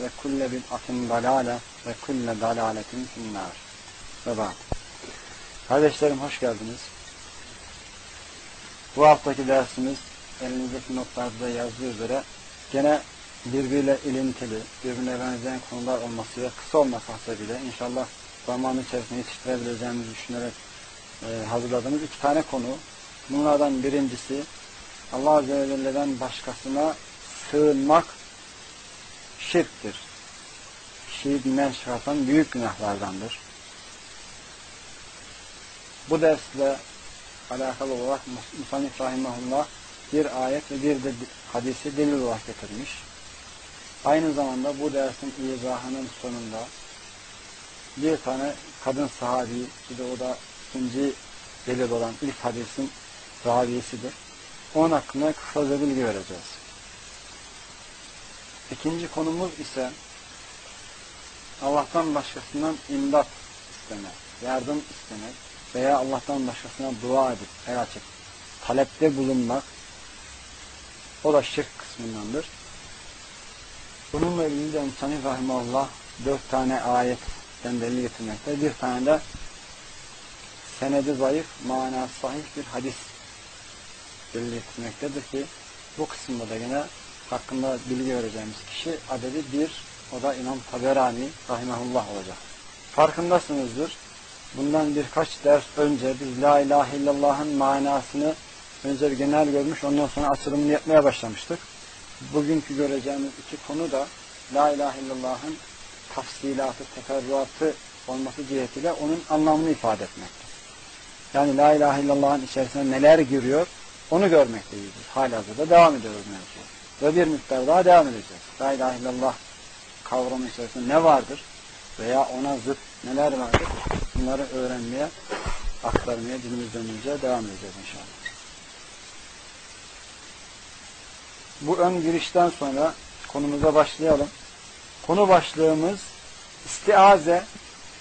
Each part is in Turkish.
ve kulle bid'atin dalale ve kulle dalaletin finnar. Ve ba'd. Kardeşlerim hoş geldiniz. Bu haftaki dersimiz elinizdeki notlarda yazdığı üzere gene birbiriyle ilintili, birbirine benzeyen konular olması ve kısa olması hasebiyle inşallah zaman içerisinde yetiştirebileceğimizi düşünerek e, hazırladığımız iki tane konu. Bunlardan birincisi Allah Azze ve Celle'den başkasına sığınmak şirktir. Kişiyi dinden çıkartan büyük günahlardandır. Bu dersle alakalı olarak Musanif Rahimahullah bir ayet ve bir de hadisi delil olarak getirmiş. Aynı zamanda bu dersin izahının sonunda bir tane kadın sahabi ki de o da ikinci delil olan ilk hadisin raviyesidir. Onun hakkında kısaca bilgi vereceğiz. İkinci konumuz ise Allah'tan başkasından imdat istemek, yardım istemek veya Allah'tan başkasına dua edip el açıp talepte bulunmak o da şirk kısmındandır. Bununla ilgili de Musanif Rahimahullah dört tane ayetten delil getirmekte. Bir tane de senedi zayıf, mana sahih bir hadis delil getirmektedir ki bu kısımda da yine hakkında bilgi vereceğimiz kişi adedi bir, o da İmam Taberani rahimahullah olacak. Farkındasınızdır. Bundan birkaç ders önce biz La ilahe illallah'ın manasını önce bir genel görmüş, ondan sonra açılımını yapmaya başlamıştık. Bugünkü göreceğimiz iki konu da La ilahe illallah'ın tafsilatı, teferruatı olması cihetiyle onun anlamını ifade etmektir. Yani La ilahe illallah'ın içerisine neler giriyor, onu görmekteyiz. Halihazırda devam ediyoruz mevzuya ve bir miktar daha devam edeceğiz. La ilahe illallah kavramı içerisinde ne vardır veya ona zıt neler vardır bunları öğrenmeye, aktarmaya, dilimiz dönünce devam edeceğiz inşallah. Bu ön girişten sonra konumuza başlayalım. Konu başlığımız istiaze.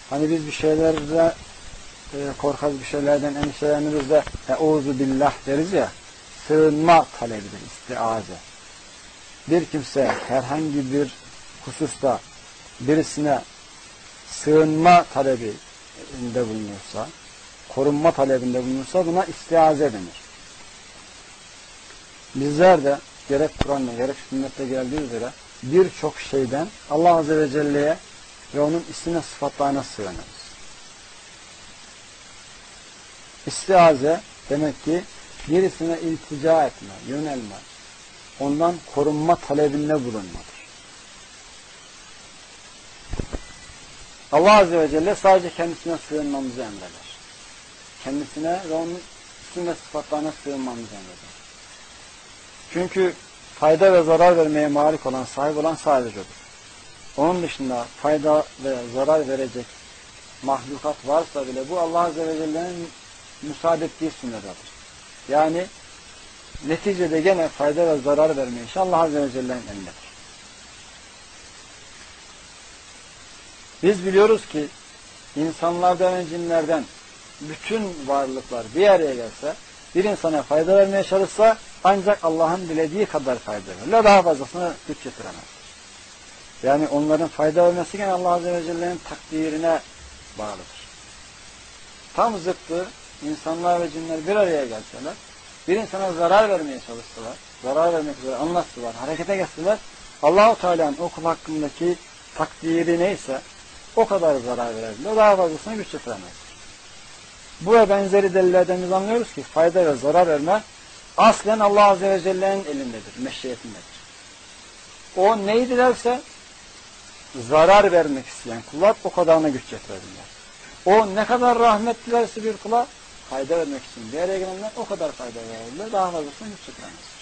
Hani biz bir şeylerle e, korkarız bir şeylerden endişeleniriz de euzu billah deriz ya sığınma talebidir istiaze bir kimse herhangi bir hususta birisine sığınma talebinde bulunursa, korunma talebinde bulunursa buna istiaze denir. Bizler de gerek Kur'an'da gerek sünnette geldiği üzere birçok şeyden Allah Azze ve Celle'ye ve onun ismine sıfatlarına sığınırız. İstiaze demek ki birisine iltica etme, yönelme, ondan korunma talebinde bulunmadır. Allah Azze ve Celle sadece kendisine sığınmamızı emreder. Kendisine ve onun isim sıfatlarına sığınmamızı emreder. Çünkü fayda ve zarar vermeye malik olan, sahip olan sadece odur. Onun dışında fayda ve zarar verecek mahlukat varsa bile bu Allah Azze ve Celle'nin müsaade ettiği sünnedadır. Yani neticede gene fayda ve zarar verme işi Allah Azze ve Celle'nin elindedir. Biz biliyoruz ki insanlardan ve cinlerden bütün varlıklar bir araya gelse bir insana fayda vermeye çalışsa ancak Allah'ın dilediği kadar fayda verir. Daha fazlasını güç getiremez. Yani onların fayda vermesi gene Allah Azze ve Celle'nin takdirine bağlıdır. Tam zıttı insanlar ve cinler bir araya gelseler, bir insana zarar vermeye çalıştılar, zarar vermek üzere anlattılar, harekete geçtiler, Allahu Teala'nın o kul hakkındaki takdiri neyse o kadar zarar verebilir. Daha fazlasını güç getiremez. Bu ve benzeri delillerden biz anlıyoruz ki fayda ve zarar verme aslen Allah Azze ve Celle'nin elindedir, meşriyetindedir. O neyi dilerse zarar vermek isteyen kullar o kadarına güç getirebilirler. O ne kadar rahmet bir kula fayda vermek için bir araya gelenler o kadar fayda verebilirler. Daha fazlasını güç getiremezler.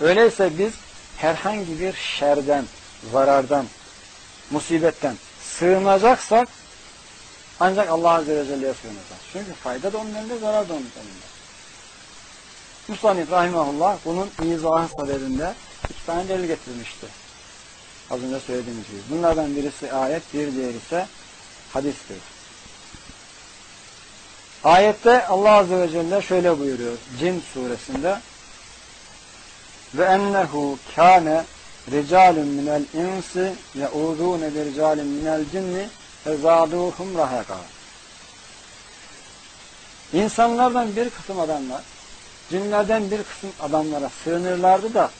Öyleyse biz herhangi bir şerden, zarardan, musibetten sığınacaksak ancak Allah Azze ve Celle'ye sığınacağız. Çünkü fayda da onun elinde, zarar da onun elinde. Musannif Rahimahullah bunun izahı sadedinde iki tane delil getirmişti. Az önce söylediğimiz gibi. Bunlardan birisi ayet, bir diğeri ise hadistir. Ayette Allah Azze ve Celle şöyle buyuruyor. Cin suresinde ve ennehu kâne ricalun minel insi ye'udûne bir ricalin minel cinni fezâdûhum rahaka. İnsanlardan bir kısım adamlar, cinlerden bir kısım adamlara sığınırlardı da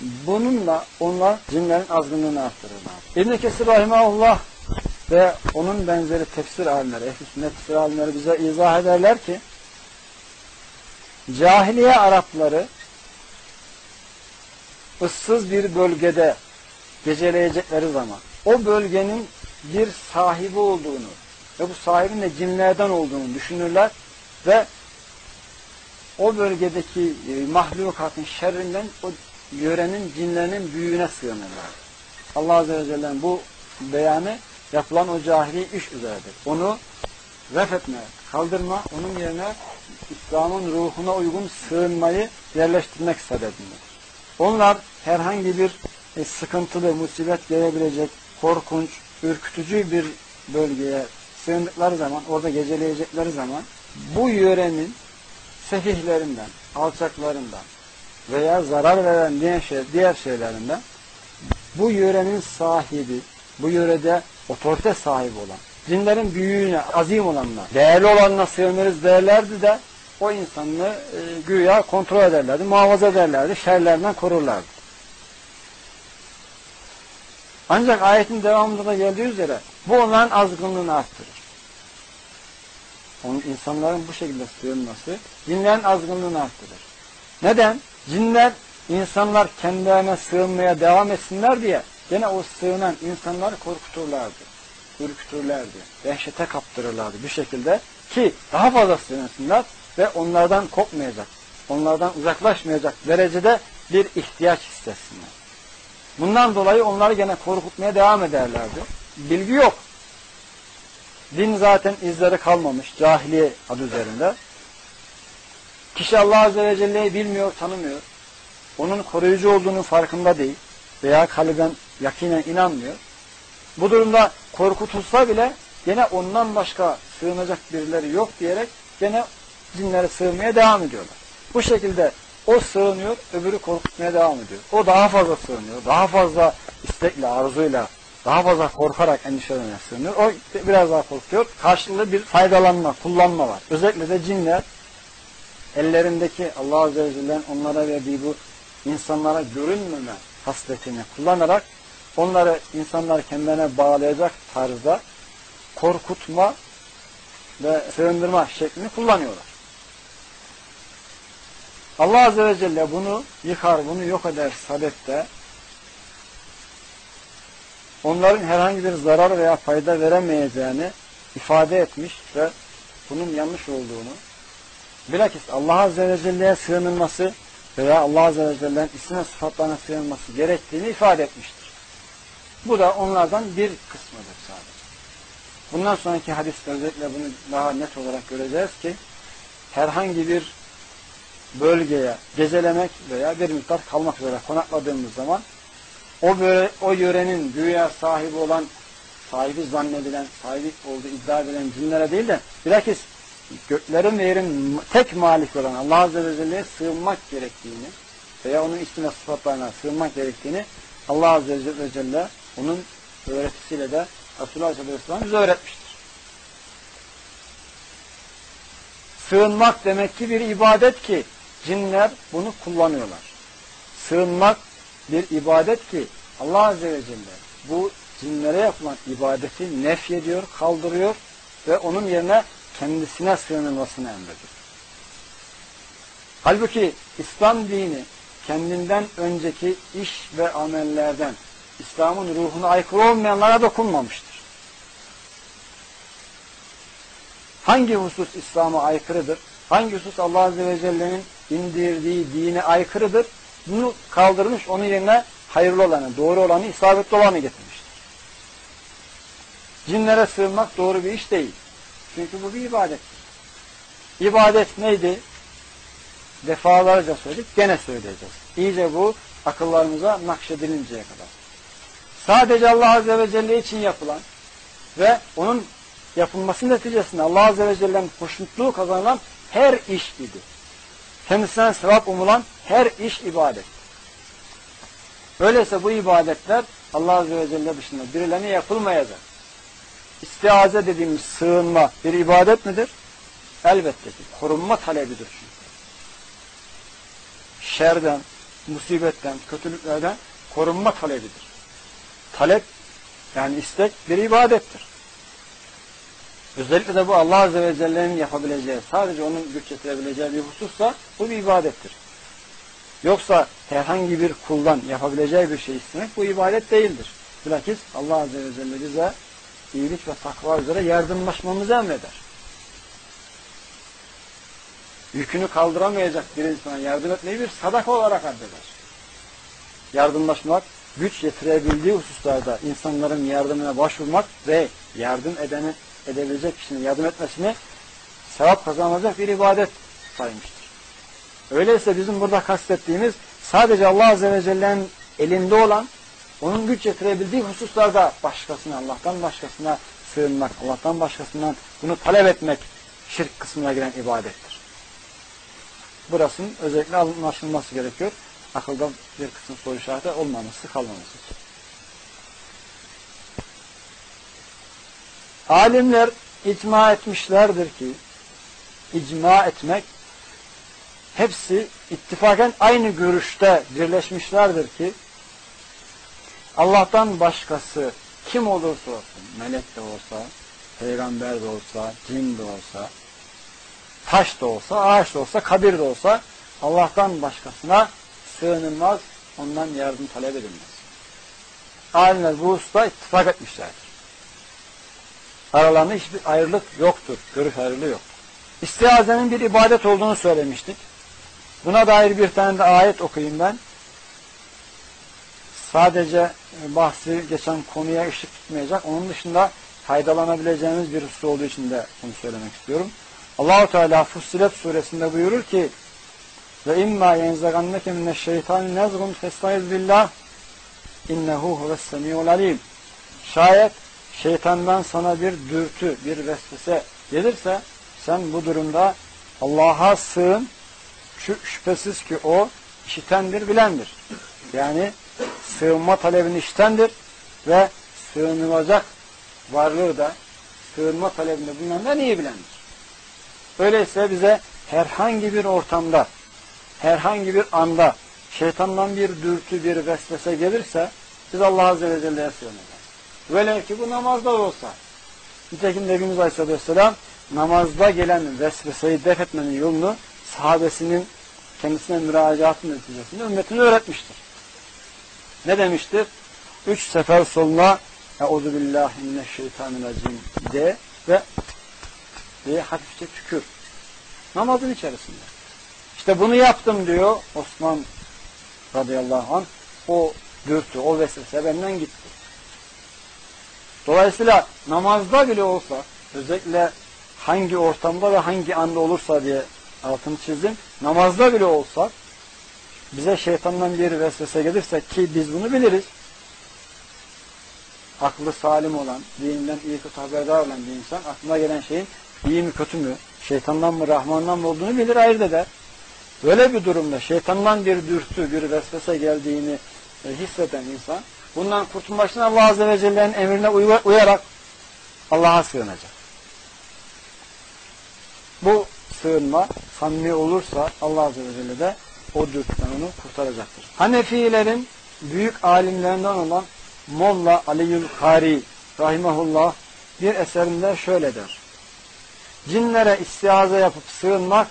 bununla onlar cinlerin azgınlığını arttırırlar. İbn-i Kesir Rahimahullah ve onun benzeri tefsir alimleri, ehl sünnet tefsir alimleri bize izah ederler ki cahiliye Arapları ıssız bir bölgede geceleyecekleri zaman o bölgenin bir sahibi olduğunu ve bu sahibin de cinlerden olduğunu düşünürler ve o bölgedeki e, mahlukatın şerrinden o yörenin cinlerinin büyüğüne sığınırlar. Allah Azze ve Celle'nin bu beyanı yapılan o cahili iş üzeredir. Onu ref etme, kaldırma, onun yerine İslam'ın ruhuna uygun sığınmayı yerleştirmek sebebindedir. Onlar herhangi bir e, sıkıntılı, musibet gelebilecek, korkunç, ürkütücü bir bölgeye sığındıkları zaman, orada geceleyecekleri zaman bu yörenin sefihlerinden, alçaklarından veya zarar veren şey, diğer şeylerinden bu yörenin sahibi, bu yörede otorite sahibi olan, cinlerin büyüğüne, azim olanına, değerli olanına sığınırız derlerdi de o insanını e, güya kontrol ederlerdi, muhafaza ederlerdi, şerlerden korurlardı. Ancak ayetin devamında da geldiği üzere bu onların azgınlığını arttırır. Onun insanların bu şekilde sığınması cinlerin azgınlığını arttırır. Neden? Cinler insanlar kendilerine sığınmaya devam etsinler diye gene o sığınan insanları korkuturlardı. Ürkütürlerdi. Dehşete kaptırırlardı bir şekilde ki daha fazla sığınsınlar ve onlardan kopmayacak, onlardan uzaklaşmayacak derecede bir ihtiyaç hissetsinler. Bundan dolayı onları gene korkutmaya devam ederlerdi. Bilgi yok. Din zaten izleri kalmamış. Cahiliye adı üzerinde. Kişi Allah Azze ve Celle'yi bilmiyor, tanımıyor. Onun koruyucu olduğunun farkında değil. Veya kalben, yakinen inanmıyor. Bu durumda korkutulsa bile gene ondan başka sığınacak birileri yok diyerek gene cinlere sığınmaya devam ediyorlar. Bu şekilde o sığınıyor, öbürü korkutmaya devam ediyor. O daha fazla sığınıyor, daha fazla istekle, arzuyla, daha fazla korkarak endişelerine sığınıyor. O biraz daha korkuyor. Karşılıklı bir faydalanma, kullanma var. Özellikle de cinler ellerindeki Allah Azze ve Celle'nin onlara verdiği bu insanlara görünmeme hasletini kullanarak onları insanlar kendilerine bağlayacak tarzda korkutma ve sığındırma şeklini kullanıyorlar. Allah Azze ve Celle bunu yıkar, bunu yok eder sadette onların herhangi bir zarar veya fayda veremeyeceğini ifade etmiş ve bunun yanlış olduğunu bilakis Allah Azze ve Celle'ye sığınılması veya Allah Azze ve Celle'nin isim ve sıfatlarına sığınılması gerektiğini ifade etmiştir. Bu da onlardan bir kısmıdır sadece. Bundan sonraki hadiste özellikle bunu daha net olarak göreceğiz ki herhangi bir bölgeye gecelemek veya bir miktar kalmak üzere konakladığımız zaman o böyle o yörenin güya sahibi olan sahibi zannedilen, sahibi olduğu iddia edilen cinlere değil de bilakis göklerin ve yerin tek malik olan Allah Azze ve Celle'ye sığınmak gerektiğini veya onun ismine sıfatlarına sığınmak gerektiğini Allah Azze ve Celle onun öğretisiyle de Resulullah Aleyhisselam bize öğretmiştir. Sığınmak demek ki bir ibadet ki cinler bunu kullanıyorlar. Sığınmak bir ibadet ki Allah Azze ve Celle bu cinlere yapılan ibadeti nef ediyor, kaldırıyor ve onun yerine kendisine sığınılmasını emrediyor. Halbuki İslam dini kendinden önceki iş ve amellerden İslam'ın ruhuna aykırı olmayanlara dokunmamıştır. Hangi husus İslam'a aykırıdır? Hangi husus Allah Azze ve Celle'nin indirdiği dine aykırıdır? Bunu kaldırmış, onun yerine hayırlı olanı, doğru olanı, isabetli olanı getirmiştir. Cinlere sığınmak doğru bir iş değil. Çünkü bu bir ibadettir. İbadet neydi? Defalarca söyledik, gene söyleyeceğiz. İyice bu akıllarımıza nakşedilinceye kadar. Sadece Allah Azze ve Celle için yapılan ve onun yapılması neticesinde Allah Azze ve Celle'nin hoşnutluğu kazanılan her iş idi. Kendisinden sevap umulan her iş ibadet. Öyleyse bu ibadetler Allah Azze ve Celle dışında birilerine yapılmayacak. İstiaze dediğimiz sığınma bir ibadet midir? Elbette ki. Korunma talebidir çünkü. Şerden, musibetten, kötülüklerden korunma talebidir. Talep yani istek bir ibadettir. Özellikle de bu Allah Azze ve Celle'nin yapabileceği, sadece onun güç getirebileceği bir husussa bu bir ibadettir. Yoksa herhangi bir kuldan yapabileceği bir şey istemek bu ibadet değildir. Bilakis Allah Azze ve Celle bize iyilik ve takva üzere yardımlaşmamızı emreder. Yükünü kaldıramayacak bir insana yardım etmeyi bir sadaka olarak addeder. Yardımlaşmak, güç yetirebildiği hususlarda insanların yardımına başvurmak ve yardım edeni edebilecek kişinin yardım etmesini sevap kazanacak bir ibadet saymıştır. Öyleyse bizim burada kastettiğimiz sadece Allah Azze ve Celle'nin elinde olan, onun güç yetirebildiği hususlarda başkasına, Allah'tan başkasına sığınmak, Allah'tan başkasından bunu talep etmek şirk kısmına giren ibadettir. Burasının özellikle anlaşılması gerekiyor. Akılda bir kısım soru işareti olmaması, kalmaması. Alimler icma etmişlerdir ki icma etmek hepsi ittifaken aynı görüşte birleşmişlerdir ki Allah'tan başkası kim olursa olsun, melek de olsa, peygamber de olsa, cin de olsa, taş da olsa, ağaç da olsa, kabir de olsa Allah'tan başkasına sığınılmaz, ondan yardım talep edilmez. Alimler bu hususta ittifak etmişlerdir. Aralarında hiçbir ayrılık yoktur, görüş ayrılığı yoktur. İstiazenin bir ibadet olduğunu söylemiştik. Buna dair bir tane de ayet okuyayım ben. Sadece bahsi geçen konuya ışık tutmayacak. Onun dışında faydalanabileceğimiz bir husus olduğu için de bunu söylemek istiyorum. Allahu Teala Fussilet suresinde buyurur ki ve imma yenzaganneke mineşşeytani nezgun festaiz billah innehu huves semiyul alim. Şayet şeytandan sana bir dürtü, bir vesvese gelirse sen bu durumda Allah'a sığın. Şüphesiz ki o işitendir, bilendir. Yani sığınma talebini işitendir ve sığınılacak varlığı da sığınma talebinde bulunandan iyi bilendir. Öyleyse bize herhangi bir ortamda, herhangi bir anda şeytandan bir dürtü, bir vesvese gelirse biz Allah Azze ve Celle'ye sığınırız. Velev ki bu namazda olsa. Nitekim Nebimiz Aleyhisselatü Vesselam namazda gelen vesveseyi def etmenin yolunu sahabesinin kendisine müracaatın neticesinde ümmetine öğretmiştir. Ne demiştir? Üç sefer soluna Euzu billahi mineşşeytanirracim de ve diye hafifçe tükür. Namazın içerisinde. İşte bunu yaptım diyor Osman radıyallahu anh. O dürtü, o vesvese benden gitti. Dolayısıyla namazda bile olsa özellikle hangi ortamda ve hangi anda olursa diye altını çizdim. Namazda bile olsa bize şeytandan bir vesvese gelirse ki biz bunu biliriz. Aklı salim olan, dininden iyi kötü haberdar olan bir insan aklına gelen şeyin iyi mi kötü mü, şeytandan mı Rahmandan mı olduğunu bilir ayırt eder. Böyle bir durumda şeytandan bir dürtü, bir vesvese geldiğini e, hisseden insan bundan kurtulmak için Allah Azze ve Celle'nin emrine uyarak Allah'a sığınacak. Bu sığınma samimi olursa Allah Azze ve Celle de o dürtüden onu kurtaracaktır. Hanefilerin büyük alimlerinden olan Molla Aliyül Kari Rahimahullah bir eserinde şöyle der. Cinlere istiaze yapıp sığınmak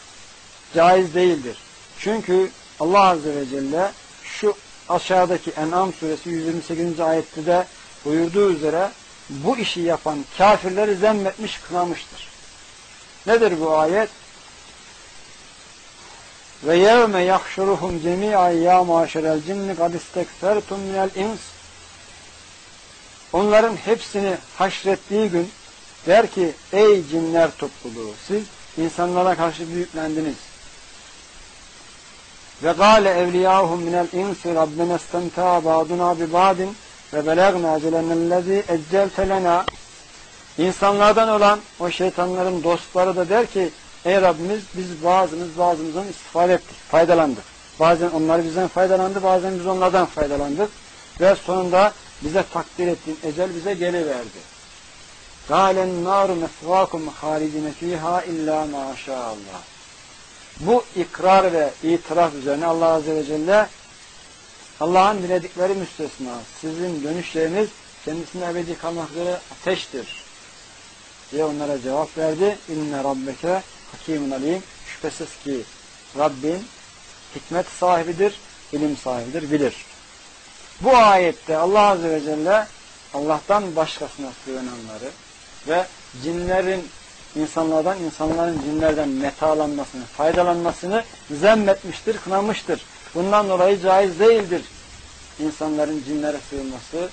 caiz değildir. Çünkü Allah Azze ve Celle şu aşağıdaki En'am suresi 128. ayette de buyurduğu üzere bu işi yapan kafirleri zemmetmiş, kınamıştır. Nedir bu ayet? Ve yevme yahşuruhum cemi'an ya maşerel cinni kad istekfertum minel ins Onların hepsini haşrettiği gün der ki ey cinler topluluğu siz insanlara karşı büyüklendiniz. Ve gâle evliyâhum minel insi rabbena istemtâ ba'duna bi ba'din ve belagna celenellezî eccelte lena İnsanlardan olan o şeytanların dostları da der ki ey Rabbimiz biz bazımız bazımızdan istifade ettik, faydalandık. Bazen onlar bizden faydalandı, bazen biz onlardan faydalandık. Ve sonunda bize takdir ettiğin ecel bize geliverdi. Gâlen nâru mesvâkum hâridine fîhâ illâ maşâallah. Bu ikrar ve itiraf üzerine Allah Azze ve Celle Allah'ın diledikleri müstesna sizin dönüşleriniz kendisine ebedi kalmak üzere ateştir diye onlara cevap verdi. İnne rabbeke hakimun alim. Şüphesiz ki Rabbin hikmet sahibidir, ilim sahibidir, bilir. Bu ayette Allah Azze ve Celle Allah'tan başkasına sığınanları ve cinlerin insanlardan, insanların cinlerden metalanmasını, faydalanmasını zemmetmiştir, kınamıştır. Bundan dolayı caiz değildir insanların cinlere sığınması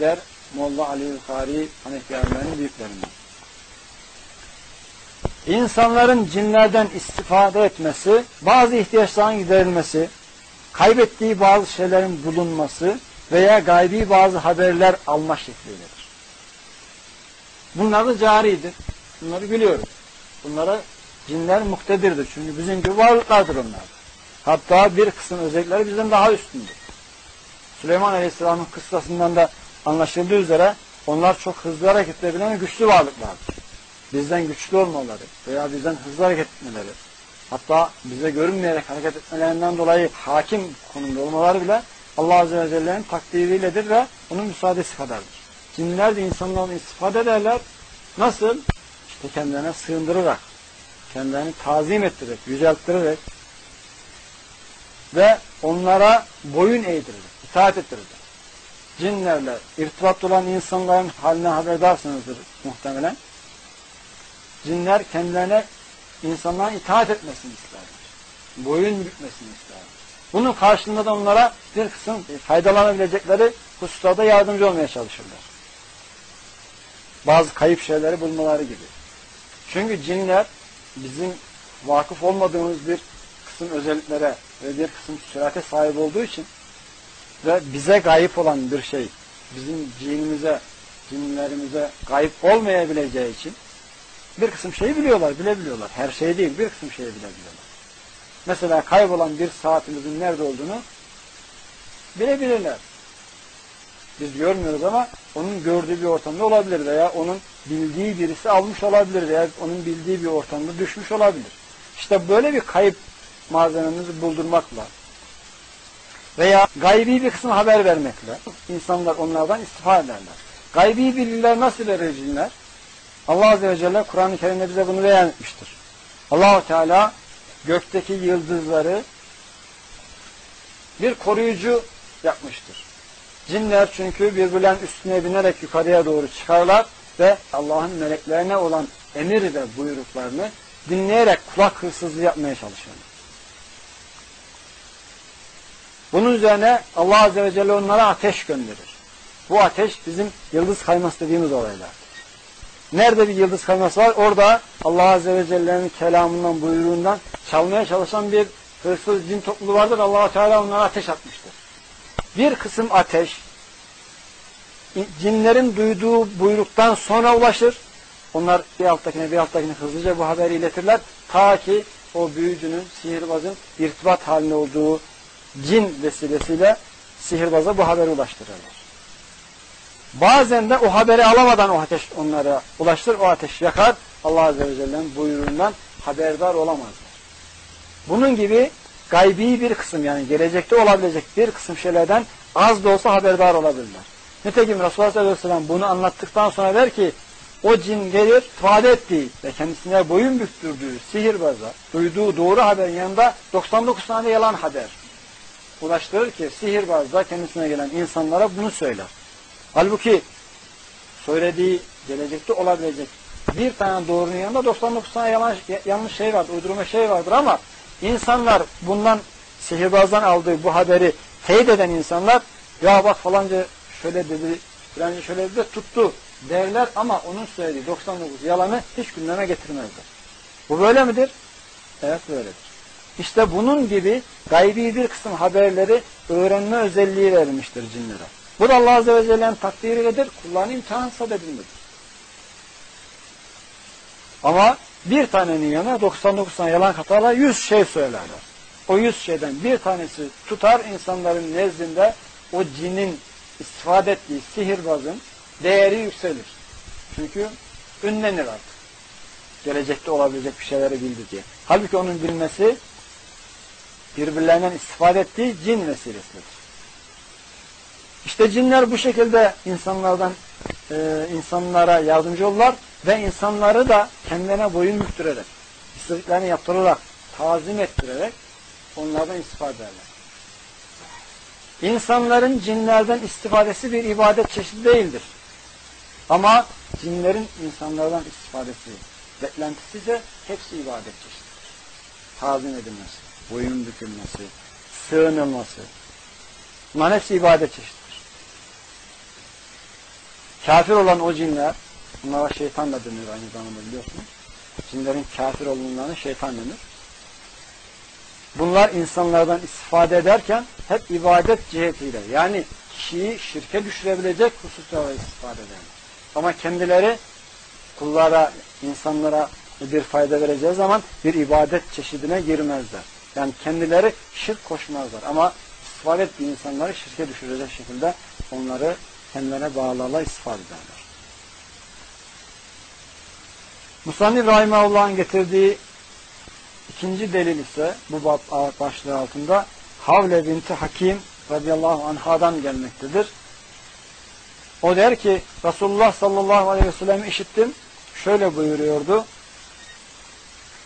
der Molla Ali Yukarı Hanefi alimlerinin büyüklerinden. İnsanların cinlerden istifade etmesi, bazı ihtiyaçların giderilmesi, kaybettiği bazı şeylerin bulunması veya gaybi bazı haberler alma şeklidir. Bunlar da caridir. Bunları biliyoruz. Bunlara cinler muktedirdir. Çünkü bizim gibi varlıklardır onlar. Hatta bir kısım özellikleri bizden daha üstündür. Süleyman Aleyhisselam'ın kıssasından da anlaşıldığı üzere onlar çok hızlı hareket edebilen güçlü varlıklardır. Bizden güçlü olmaları veya bizden hızlı hareket etmeleri hatta bize görünmeyerek hareket etmelerinden dolayı hakim konumda olmaları bile Allah Azze ve Celle'nin takdiriyledir ve onun müsaadesi kadardır. Cinler de insanların istifade ederler. Nasıl? İşte kendilerine sığındırarak, kendilerini tazim ettirerek, yücelttirerek ve onlara boyun eğdirerek, itaat ettirerek. Cinlerle irtibatlı olan insanların haline haberdarsınızdır muhtemelen. Cinler kendilerine insanların itaat etmesini isterler. Boyun bükmesini isterler. Bunun karşılığında da onlara bir kısım faydalanabilecekleri hususlarda yardımcı olmaya çalışırlar. Bazı kayıp şeyleri bulmaları gibi. Çünkü cinler bizim vakıf olmadığımız bir kısım özelliklere ve bir kısım sürate sahip olduğu için ve bize gayip olan bir şey bizim cinimize, cinlerimize gayip olmayabileceği için bir kısım şeyi biliyorlar, bilebiliyorlar. Her şey değil, bir kısım şeyi bilebiliyorlar. Mesela kaybolan bir saatimizin nerede olduğunu bilebilirler. Biz görmüyoruz ama onun gördüğü bir ortamda olabilir veya onun bildiği birisi almış olabilir veya onun bildiği bir ortamda düşmüş olabilir. İşte böyle bir kayıp malzememizi buldurmakla veya gaybi bir kısım haber vermekle insanlar onlardan istifade ederler. Gaybi bilgiler nasıl verir Allah Azze ve Celle Kur'an-ı Kerim'de bize bunu beyan etmiştir. Allahu Teala gökteki yıldızları bir koruyucu yapmıştır. Cinler çünkü birbirlerinin üstüne binerek yukarıya doğru çıkarlar ve Allah'ın meleklerine olan emir ve buyruklarını dinleyerek kulak hırsızlığı yapmaya çalışıyorlar. Bunun üzerine Allah Azze ve Celle onlara ateş gönderir. Bu ateş bizim yıldız kayması dediğimiz olaylar. Nerede bir yıldız kayması var? Orada Allah Azze ve Celle'nin kelamından, buyruğundan çalmaya çalışan bir hırsız cin topluluğu vardır. allah Teala onlara ateş atmıştır. Bir kısım ateş cinlerin duyduğu buyruktan sonra ulaşır. Onlar bir alttakine bir alttakine hızlıca bu haberi iletirler. Ta ki o büyücünün, sihirbazın irtibat halinde olduğu cin vesilesiyle sihirbaza bu haberi ulaştırırlar. Bazen de o haberi alamadan o ateş onlara ulaştır, o ateş yakar. Allah Azze ve Celle'nin buyruğundan haberdar olamazlar. Bunun gibi gaybi bir kısım yani gelecekte olabilecek bir kısım şeylerden az da olsa haberdar olabilirler. Nitekim Resulullah sallallahu aleyhi ve sellem bunu anlattıktan sonra der ki o cin gelir ifade ettiği ve kendisine boyun büktürdüğü sihirbaza duyduğu doğru haberin yanında 99 tane yalan haber ulaştırır ki sihirbaz da kendisine gelen insanlara bunu söyler. Halbuki söylediği gelecekte olabilecek bir tane doğrunun yanında 99 tane yalan, yanlış şey vardır, uydurma şey vardır ama insanlar bundan sihirbazdan aldığı bu haberi teyit eden insanlar ya bak falanca şöyle dedi, filanca şöyle dedi tuttu derler ama onun söylediği 99 yalanı hiç gündeme getirmezler. Bu böyle midir? Evet böyledir. İşte bunun gibi gaybi bir kısım haberleri öğrenme özelliği verilmiştir cinlere. Bu da Allah Azze ve Celle'nin takdiridir, kulların imtihan sebebidir. Ama bir tanenin yanına 99 tane yalan katarlar, 100 şey söylerler. O 100 şeyden bir tanesi tutar insanların nezdinde o cinin istifade ettiği sihirbazın değeri yükselir. Çünkü ünlenir artık. Gelecekte olabilecek bir şeyleri bildi diye. Halbuki onun bilmesi birbirlerinden istifade ettiği cin vesilesidir. İşte cinler bu şekilde insanlardan e, insanlara yardımcı olurlar ve insanları da kendilerine boyun büktürerek, istediklerini yaptırarak, tazim ettirerek onlardan istifade ederler. İnsanların cinlerden istifadesi bir ibadet çeşidi değildir. Ama cinlerin insanlardan istifadesi, beklentisi ise hepsi ibadet çeşididir. Tazim edilmesi, boyun bükülmesi, sığınılması. Hepsi ibadet çeşididir. Kafir olan o cinler, bunlara şeytan da denir aynı zamanda biliyorsunuz. Cinlerin kafir olunlarına şeytan denir. Bunlar insanlardan istifade ederken hep ibadet cihetiyle yani kişiyi şirke düşürebilecek hususlarla istifade ederler. Ama kendileri kullara, insanlara bir fayda vereceği zaman bir ibadet çeşidine girmezler. Yani kendileri şirk koşmazlar. Ama istifade ettiği insanları şirke düşürecek şekilde onları kendilerine bağlarla istifade ederler. Musannif Rahimahullah'ın getirdiği ikinci delil ise bu başlığı altında Havle binti Hakim radıyallahu anhadan gelmektedir. O der ki Resulullah sallallahu aleyhi ve sellem işittim. Şöyle buyuruyordu.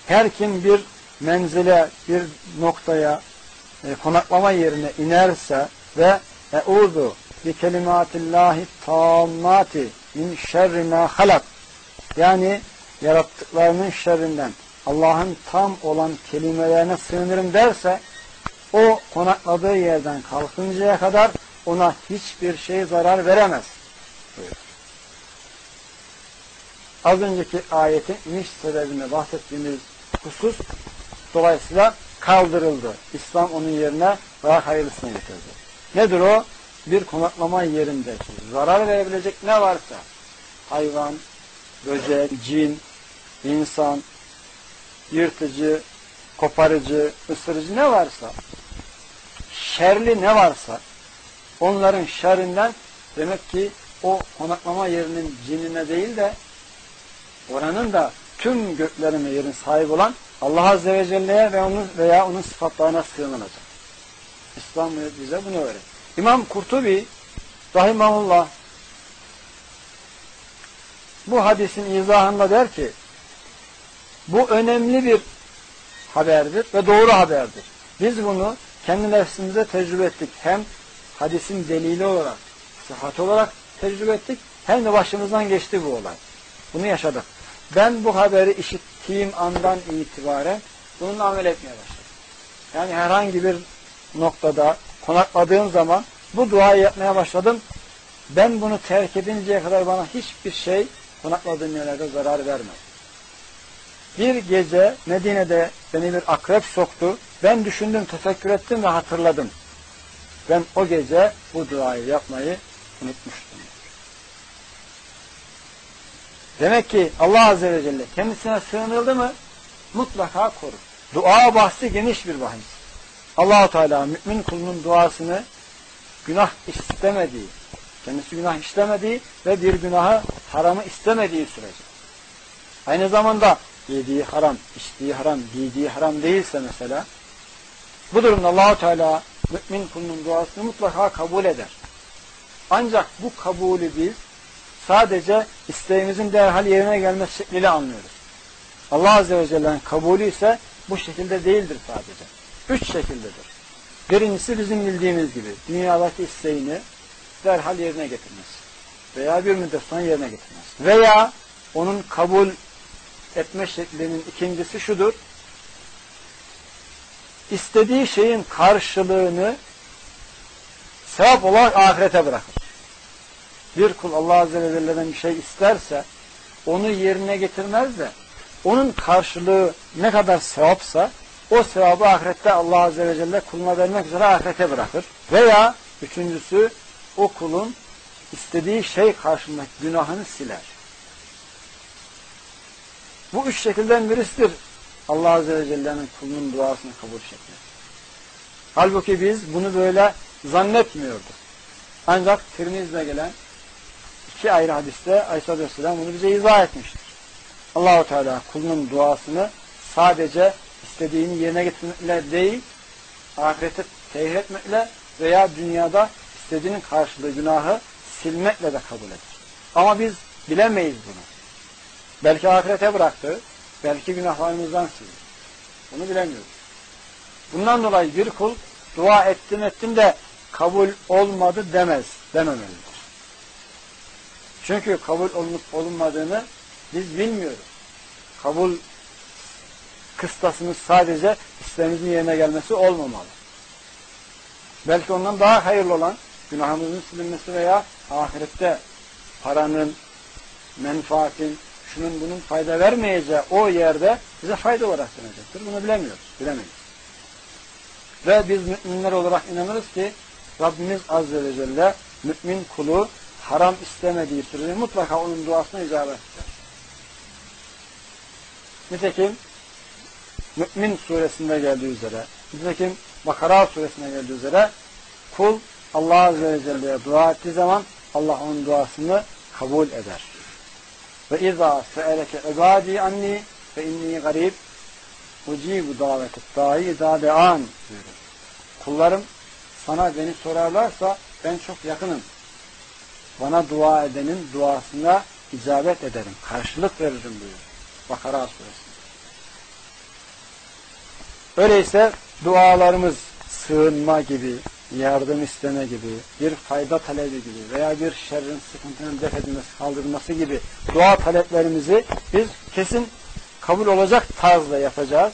Her kim bir menzile, bir noktaya, e, konaklama yerine inerse ve e'udu bi kelimatillahi tammati min şerri ma halak yani yarattıklarının şerrinden Allah'ın tam olan kelimelerine sığınırım derse o konakladığı yerden kalkıncaya kadar ona hiçbir şey zarar veremez. Az önceki ayetin iniş sebebini bahsettiğimiz husus dolayısıyla kaldırıldı. İslam onun yerine daha hayırlısını getirdi. Nedir o? Bir konaklama yerindeki zarar verebilecek ne varsa hayvan, böcek, cin, insan, yırtıcı, koparıcı, ısırıcı ne varsa şerli ne varsa onların şerrinden demek ki o konaklama yerinin cinine değil de oranın da tüm göklerin ve yerin sahibi olan Allah Azze ve Celle'ye ve onun veya onun sıfatlarına sığınılacak. İslam bize bunu öğret. İmam Kurtubi Rahimahullah bu hadisin izahında der ki bu önemli bir haberdir ve doğru haberdir. Biz bunu kendi nefsimize tecrübe ettik. Hem hadisin delili olarak, sıhhat olarak tecrübe ettik. Hem de başımızdan geçti bu olay. Bunu yaşadık. Ben bu haberi işittiğim andan itibaren bununla amel etmeye başladım. Yani herhangi bir noktada konakladığım zaman bu duayı yapmaya başladım. Ben bunu terk edinceye kadar bana hiçbir şey konakladığım yerlerde zarar vermez. Bir gece Medine'de beni bir akrep soktu. Ben düşündüm, tefekkür ettim ve hatırladım. Ben o gece bu duayı yapmayı unutmuştum. Demek ki Allah Azze ve Celle kendisine sığınıldı mı mutlaka korur. Dua bahsi geniş bir bahis. Allah Teala mümin kulunun duasını günah istemediği, kendisi günah işlemediği ve bir günahı haramı istemediği sürece. Aynı zamanda yediği haram, içtiği haram, giydiği haram değilse mesela bu durumda Allahu Teala mümin kulunun duasını mutlaka kabul eder. Ancak bu kabulü biz sadece isteğimizin derhal yerine gelmesi şekliyle anlıyoruz. Allah Azze ve Celle'nin kabulü ise bu şekilde değildir sadece. Üç şekildedir. Birincisi bizim bildiğimiz gibi dünyadaki isteğini derhal yerine getirmesi veya bir müddet sonra yerine getirmesi veya onun kabul etme şeklinin ikincisi şudur. İstediği şeyin karşılığını sevap olarak ahirete bırakır. Bir kul Allah Azze ve Celle'den bir şey isterse onu yerine getirmez de onun karşılığı ne kadar sevapsa o sevabı ahirette Allah Azze ve Celle kuluna vermek üzere ahirete bırakır. Veya üçüncüsü o kulun istediği şey karşındaki günahını siler. Bu üç şekilden birisidir Allah Azze ve Celle'nin kulunun duasını kabul şekli. Halbuki biz bunu böyle zannetmiyorduk. Ancak Tirmiz'de gelen iki ayrı hadiste Aleyhisselatü Vesselam bunu bize izah etmiştir. Allahu Teala kulunun duasını sadece istediğini yerine getirmekle değil, ahirete tehir etmekle veya dünyada istediğinin karşılığı günahı silmekle de kabul eder. Ama biz bilemeyiz bunu. Belki ahirete bıraktı, belki günahlarımızdan sildi. Bunu bilemiyoruz. Bundan dolayı bir kul dua ettim ettim de kabul olmadı demez, dememelidir. Çünkü kabul olunup olunmadığını biz bilmiyoruz. Kabul kıstasımız sadece isteğimizin yerine gelmesi olmamalı. Belki ondan daha hayırlı olan günahımızın silinmesi veya ahirette paranın, menfaatin, şunun bunun fayda vermeyeceği o yerde bize fayda olarak dönecektir. Bunu bilemiyoruz, bilemeyiz. Ve biz müminler olarak inanırız ki Rabbimiz Azze ve Celle mümin kulu haram istemediği sürece mutlaka onun duasına icabet eder. Nitekim Mü'min suresinde geldiği üzere, nitekim Bakara suresinde geldiği üzere kul Allah Azze ve Celle'ye dua ettiği zaman Allah onun duasını kabul eder. Ve izâ se'eleke ebâdî anni ve inni garib ucibu davetet dahi izâ de'an Kullarım sana beni sorarlarsa ben çok yakınım. Bana dua edenin duasına icabet ederim. Karşılık veririm buyuruyor. Bakara suresi. Öyleyse dualarımız sığınma gibi, yardım isteme gibi, bir fayda talebi gibi veya bir şerrin sıkıntının def edilmesi, kaldırılması gibi dua taleplerimizi biz kesin kabul olacak tarzda yapacağız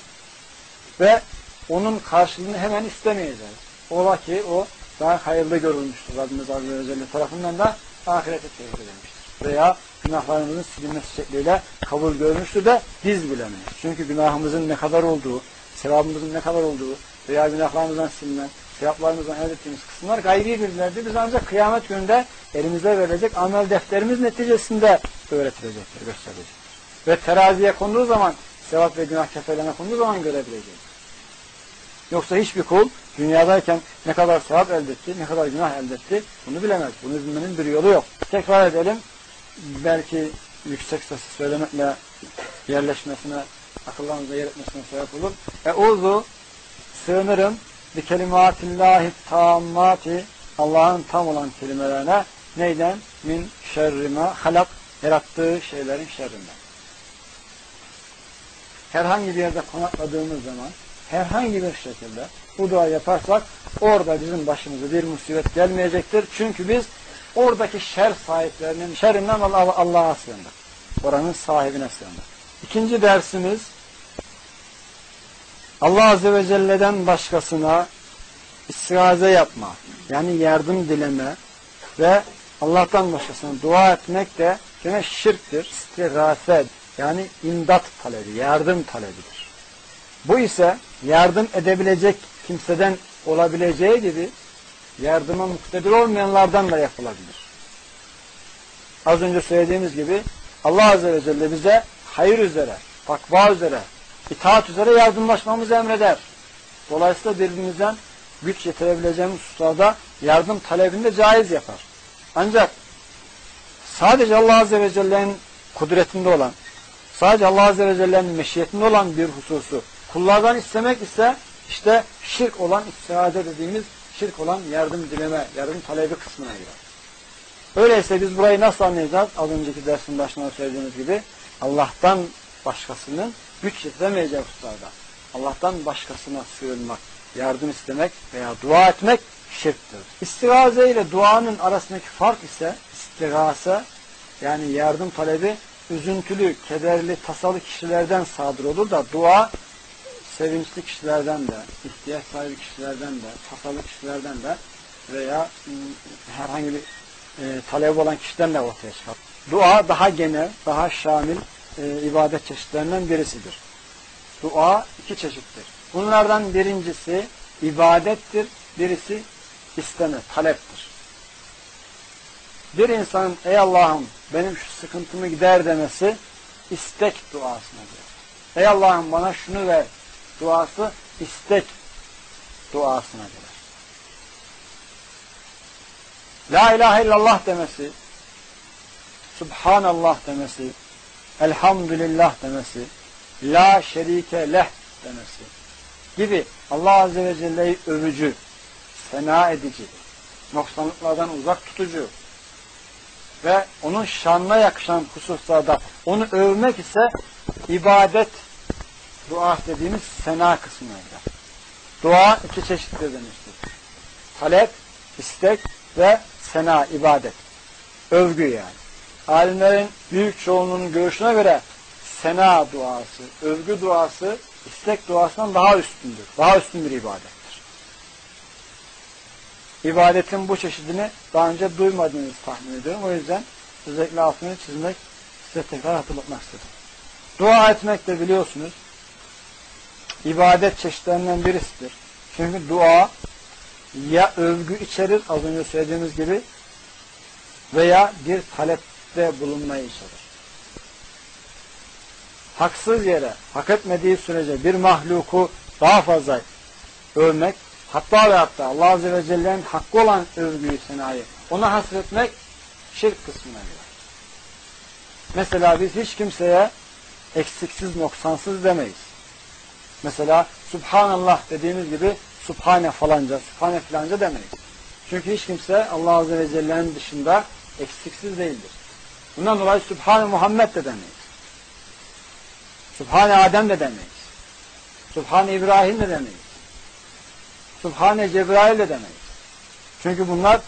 ve onun karşılığını hemen istemeyeceğiz. Ola ki o daha hayırlı görülmüştür. Rabbimiz Azze ve Celle tarafından da ahirete tevhid edilmiştir. Veya günahlarımızın silinmesi şekliyle kabul görmüştür de biz bilemeyiz. Çünkü günahımızın ne kadar olduğu, sevabımızın ne kadar olduğu veya günahlarımızdan silinen, sevaplarımızdan elde ettiğimiz kısımlar gayri bilgilerdir. Biz ancak kıyamet gününde elimize verilecek amel defterimiz neticesinde öğretilecektir, gösterilecektir. Ve teraziye konduğu zaman, sevap ve günah kefelerine konduğu zaman görebileceğiz. Yoksa hiçbir kul dünyadayken ne kadar sevap elde etti, ne kadar günah elde etti bunu bilemez. Bunu bilmenin bir yolu yok. Tekrar edelim. Belki yüksek sesi söylemekle yerleşmesine akıllarınıza yer etmesine sebep olur. Euzu sığınırım bir kelimatillahi tammati Allah'ın tam olan kelimelerine neyden? Min şerrime halak yarattığı şeylerin şerrinden. Herhangi bir yerde konakladığımız zaman herhangi bir şekilde bu dua yaparsak orada bizim başımıza bir musibet gelmeyecektir. Çünkü biz oradaki şer sahiplerinin şerrinden Allah'a sığındık. Oranın sahibine sığındık. İkinci dersimiz Allah Azze ve Celle'den başkasına istiaze yapma, yani yardım dileme ve Allah'tan başkasına dua etmek de gene şirktir. İstigase yani imdat talebi, yardım talebidir. Bu ise yardım edebilecek kimseden olabileceği gibi yardıma muktedir olmayanlardan da yapılabilir. Az önce söylediğimiz gibi Allah Azze ve Celle bize hayır üzere, takva üzere, itaat üzere yardımlaşmamızı emreder. Dolayısıyla birbirimizden güç yetirebileceğimiz hususlarda yardım talebinde caiz yapar. Ancak sadece Allah Azze ve Celle'nin kudretinde olan, sadece Allah Azze ve Celle'nin meşiyetinde olan bir hususu kullardan istemek ise işte şirk olan istihade dediğimiz şirk olan yardım dileme, yardım talebi kısmına girer. Öyleyse biz burayı nasıl anlayacağız? Az önceki dersin başında söylediğimiz gibi Allah'tan başkasının güç yetiremeyeceği hususlarda. Allah'tan başkasına sığınmak, yardım istemek veya dua etmek şirktir. İstigaze ile duanın arasındaki fark ise istigase yani yardım talebi üzüntülü, kederli, tasalı kişilerden sadır olur da dua sevinçli kişilerden de, ihtiyaç sahibi kişilerden de, tasalı kişilerden de veya herhangi bir e, talep olan kişiden de ortaya çıkar. Dua daha genel, daha şamil e, ibadet çeşitlerinden birisidir. Dua iki çeşittir. Bunlardan birincisi ibadettir, birisi isteme, taleptir. Bir insanın ey Allah'ım benim şu sıkıntımı gider demesi istek duasına girer. Ey Allah'ım bana şunu ver duası istek duasına girer. La ilahe illallah demesi, Subhanallah demesi, Elhamdülillah demesi, La şerike leh demesi gibi Allah Azze ve Celle'yi övücü, sena edici, noksanlıklardan uzak tutucu ve onun şanına yakışan hususlarda onu övmek ise ibadet dua dediğimiz sena kısmına girer. Dua iki çeşittir demiştir. Talep, istek ve sena, ibadet. Övgü yani. Alimlerin büyük çoğunluğunun görüşüne göre sena duası, övgü duası istek duasından daha üstündür. Daha üstün bir ibadettir. İbadetin bu çeşidini daha önce duymadığınızı tahmin ediyorum. O yüzden özellikle altını çizmek, size tekrar hatırlatmak istedim. Dua etmek de biliyorsunuz ibadet çeşitlerinden birisidir. Çünkü dua ya övgü içerir az önce söylediğimiz gibi veya bir talepte bulunmayı içerir. Haksız yere, hak etmediği sürece bir mahluku daha fazla övmek, hatta ve hatta Allah Azze ve Celle'nin hakkı olan övgüyü, senayı ona hasretmek şirk kısmına girer. Mesela biz hiç kimseye eksiksiz, noksansız demeyiz. Mesela Subhanallah dediğimiz gibi Subhane falanca, Subhane falanca demeyiz. Çünkü hiç kimse Allah Azze ve Celle'nin dışında eksiksiz değildir. Bundan dolayı Subhane Muhammed de demeyiz. Subhane Adem de demeyiz. Subhane İbrahim de demeyiz. Subhane Cebrail de demeyiz. Çünkü bunlar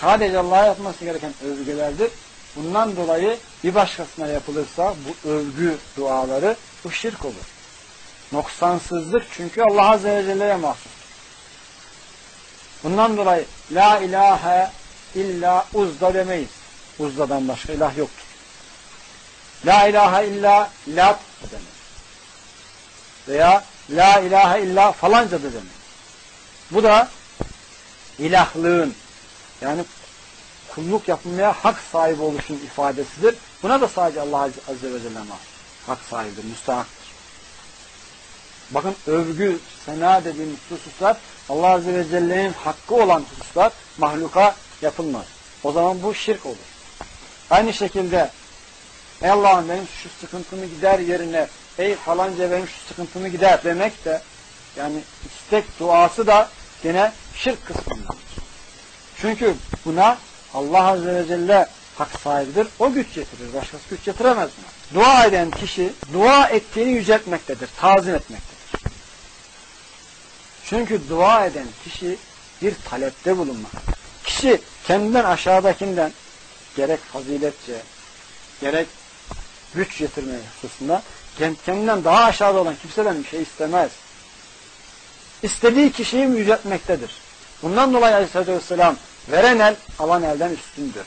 sadece Allah'a yapması gereken övgülerdir. Bundan dolayı bir başkasına yapılırsa bu övgü duaları bu şirk olur. Noksansızlık çünkü Allah Azze ve Celle'ye mahsus. Bundan dolayı La ilahe illa uzda demeyiz. Uzda'dan başka ilah yoktur. La ilahe illa lat demeyiz. Veya La ilahe illa falanca da demeyiz. Bu da ilahlığın yani kulluk yapmaya hak sahibi oluşun ifadesidir. Buna da sadece Allah Azze ve Celle hak sahibidir, müstahaktır. Bakın övgü, sena dediğimiz hususlar Allah Azze ve Celle'nin hakkı olan hususlar mahluka yapılmaz. O zaman bu şirk olur. Aynı şekilde Ey Allah'ım benim şu sıkıntımı gider yerine ey falanca benim şu sıkıntımı gider demek de yani istek duası da gene şirk kısmındadır. Çünkü buna Allah Azze ve Celle hak sahibidir. O güç getirir. Başkası güç getiremez buna. Dua eden kişi dua ettiğini yüceltmektedir. Tazim etmektedir. Çünkü dua eden kişi bir talepte bulunmak. Kişi kendinden aşağıdakinden gerek faziletçe, gerek güç getirme hususunda kendinden daha aşağıda olan kimseden bir şey istemez. İstediği kişiyi yüceltmektedir. Bundan dolayı Aleyhisselatü Vesselam veren el alan elden üstündür.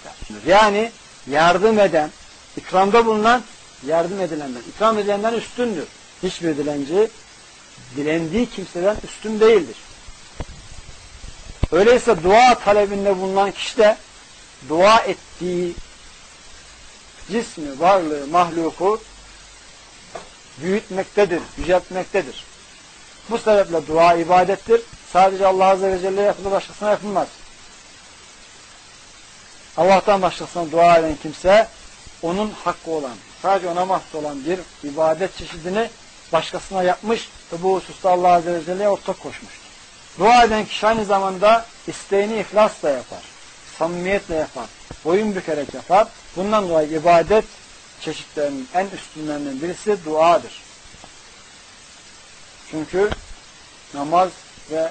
Yani yardım eden, ikramda bulunan yardım edilenden, ikram edilenden üstündür. Hiçbir dilenci dilendiği kimseden üstün değildir. Öyleyse dua talebinde bulunan kişi de dua ettiği cismi, varlığı, mahluku büyütmektedir, yüceltmektedir. Bu sebeple dua ibadettir. Sadece Allah Azze ve Celle yapılır, başkasına yapılmaz. Allah'tan başkasına dua eden kimse onun hakkı olan, sadece ona mahsus olan bir ibadet çeşidini başkasına yapmış ve bu hususta Allah Azze ve Celle'ye ortak koşmuştur. Dua eden kişi aynı zamanda isteğini ihlasla yapar, samimiyetle yapar, boyun bükerek yapar. Bundan dolayı ibadet çeşitlerinin en üstünlerinden birisi duadır. Çünkü namaz ve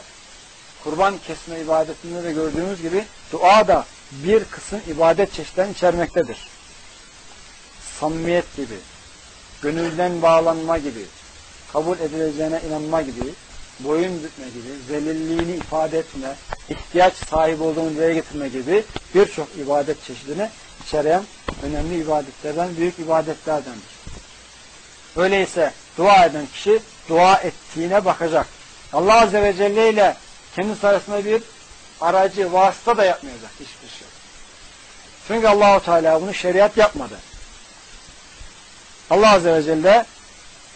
kurban kesme ibadetinde de gördüğümüz gibi dua da bir kısım ibadet çeşitlerini içermektedir. Samimiyet gibi, gönülden bağlanma gibi, kabul edileceğine inanma gibi, boyun bükme gibi, zelilliğini ifade etme, ihtiyaç sahibi olduğunu dile getirme gibi birçok ibadet çeşidini içeren önemli ibadetlerden, büyük ibadetlerdendir. Öyleyse dua eden kişi dua ettiğine bakacak. Allah Azze ve Celle ile kendisi arasında bir aracı, vasıta da yapmayacak hiçbir şey. Çünkü Allahu Teala bunu şeriat yapmadı. Allah Azze ve Celle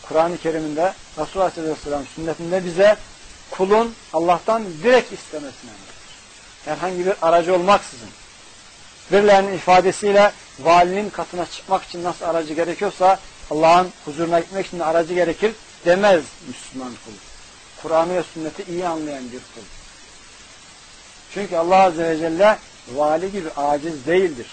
Kur'an-ı Kerim'inde Resulullah Aleyhisselam sünnetinde bize kulun Allah'tan direkt istemesini. Herhangi bir aracı olmaksızın. Birilerinin ifadesiyle valinin katına çıkmak için nasıl aracı gerekiyorsa Allah'ın huzuruna gitmek için aracı gerekir demez Müslüman kul. Kur'an'ı ve sünneti iyi anlayan bir kul. Çünkü Allah Azze ve Celle vali gibi aciz değildir.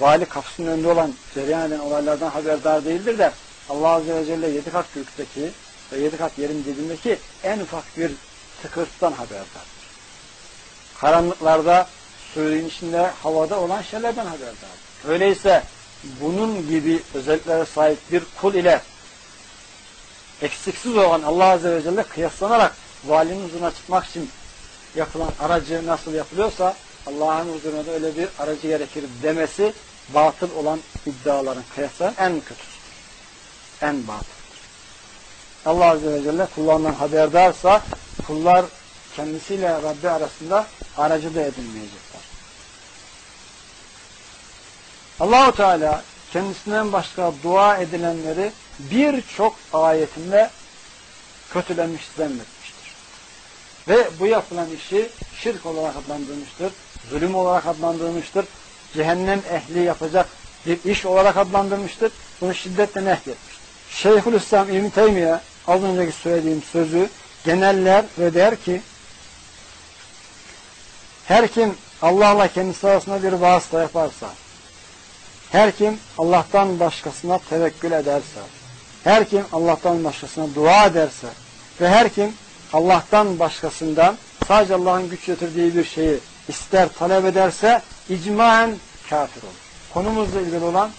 Vali kapısının önünde olan cereyan eden olaylardan haberdar değildir de Allah Azze ve Celle yedi kat gökteki ve yedi kat yerin dibindeki en ufak bir tıkırtıdan haberdardır. Karanlıklarda, suyun içinde, havada olan şeylerden haberdardır. Öyleyse bunun gibi özelliklere sahip bir kul ile eksiksiz olan Allah Azze ve Celle kıyaslanarak valinin huzuruna çıkmak için yapılan aracı nasıl yapılıyorsa Allah'ın huzuruna da öyle bir aracı gerekir demesi batıl olan iddiaların kıyasla en kötüsüdür. En batıldır. Allah Azze ve Celle kullarından haberdarsa kullar kendisiyle Rabbi arasında aracı da edinmeyecekler. Allahu Teala kendisinden başka dua edilenleri birçok ayetinde kötülemiş, zemmetmiştir. Ve bu yapılan işi şirk olarak adlandırmıştır, zulüm olarak adlandırmıştır, cehennem ehli yapacak bir iş olarak adlandırmıştır, bunu şiddetle nehyetmiştir. Şeyhülislam İbn Teymiye az önceki söylediğim sözü geneller ve der ki her kim Allah'la kendisi arasında bir vasıta yaparsa her kim Allah'tan başkasına tevekkül ederse, her kim Allah'tan başkasına dua ederse ve her kim Allah'tan başkasından sadece Allah'ın güç getirdiği bir şeyi ister talep ederse icmaen kafir olur. Konumuzla ilgili olan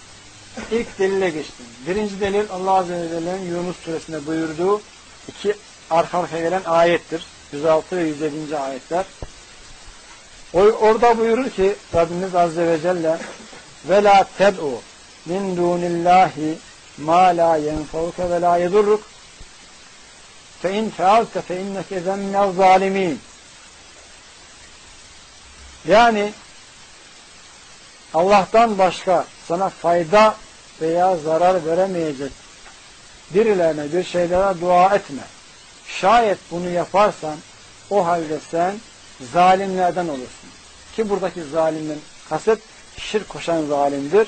ilk delile geçtim. Birinci delil Allah Azze ve Celle'nin Yunus suresinde buyurduğu iki arka arkaya gelen ayettir. 106 ve 107. ayetler. Orada buyurur ki Rabbimiz Azze ve Celle ve la ted'u min dunillahi ma la yenfauke ve la yedurruk fe in fealte fe inneke zemmel zalimin yani Allah'tan başka sana fayda veya zarar veremeyecek birilerine bir şeylere dua etme. Şayet bunu yaparsan o halde sen zalimlerden olursun. Ki buradaki zalimin kasıt şirk koşan zalimdir.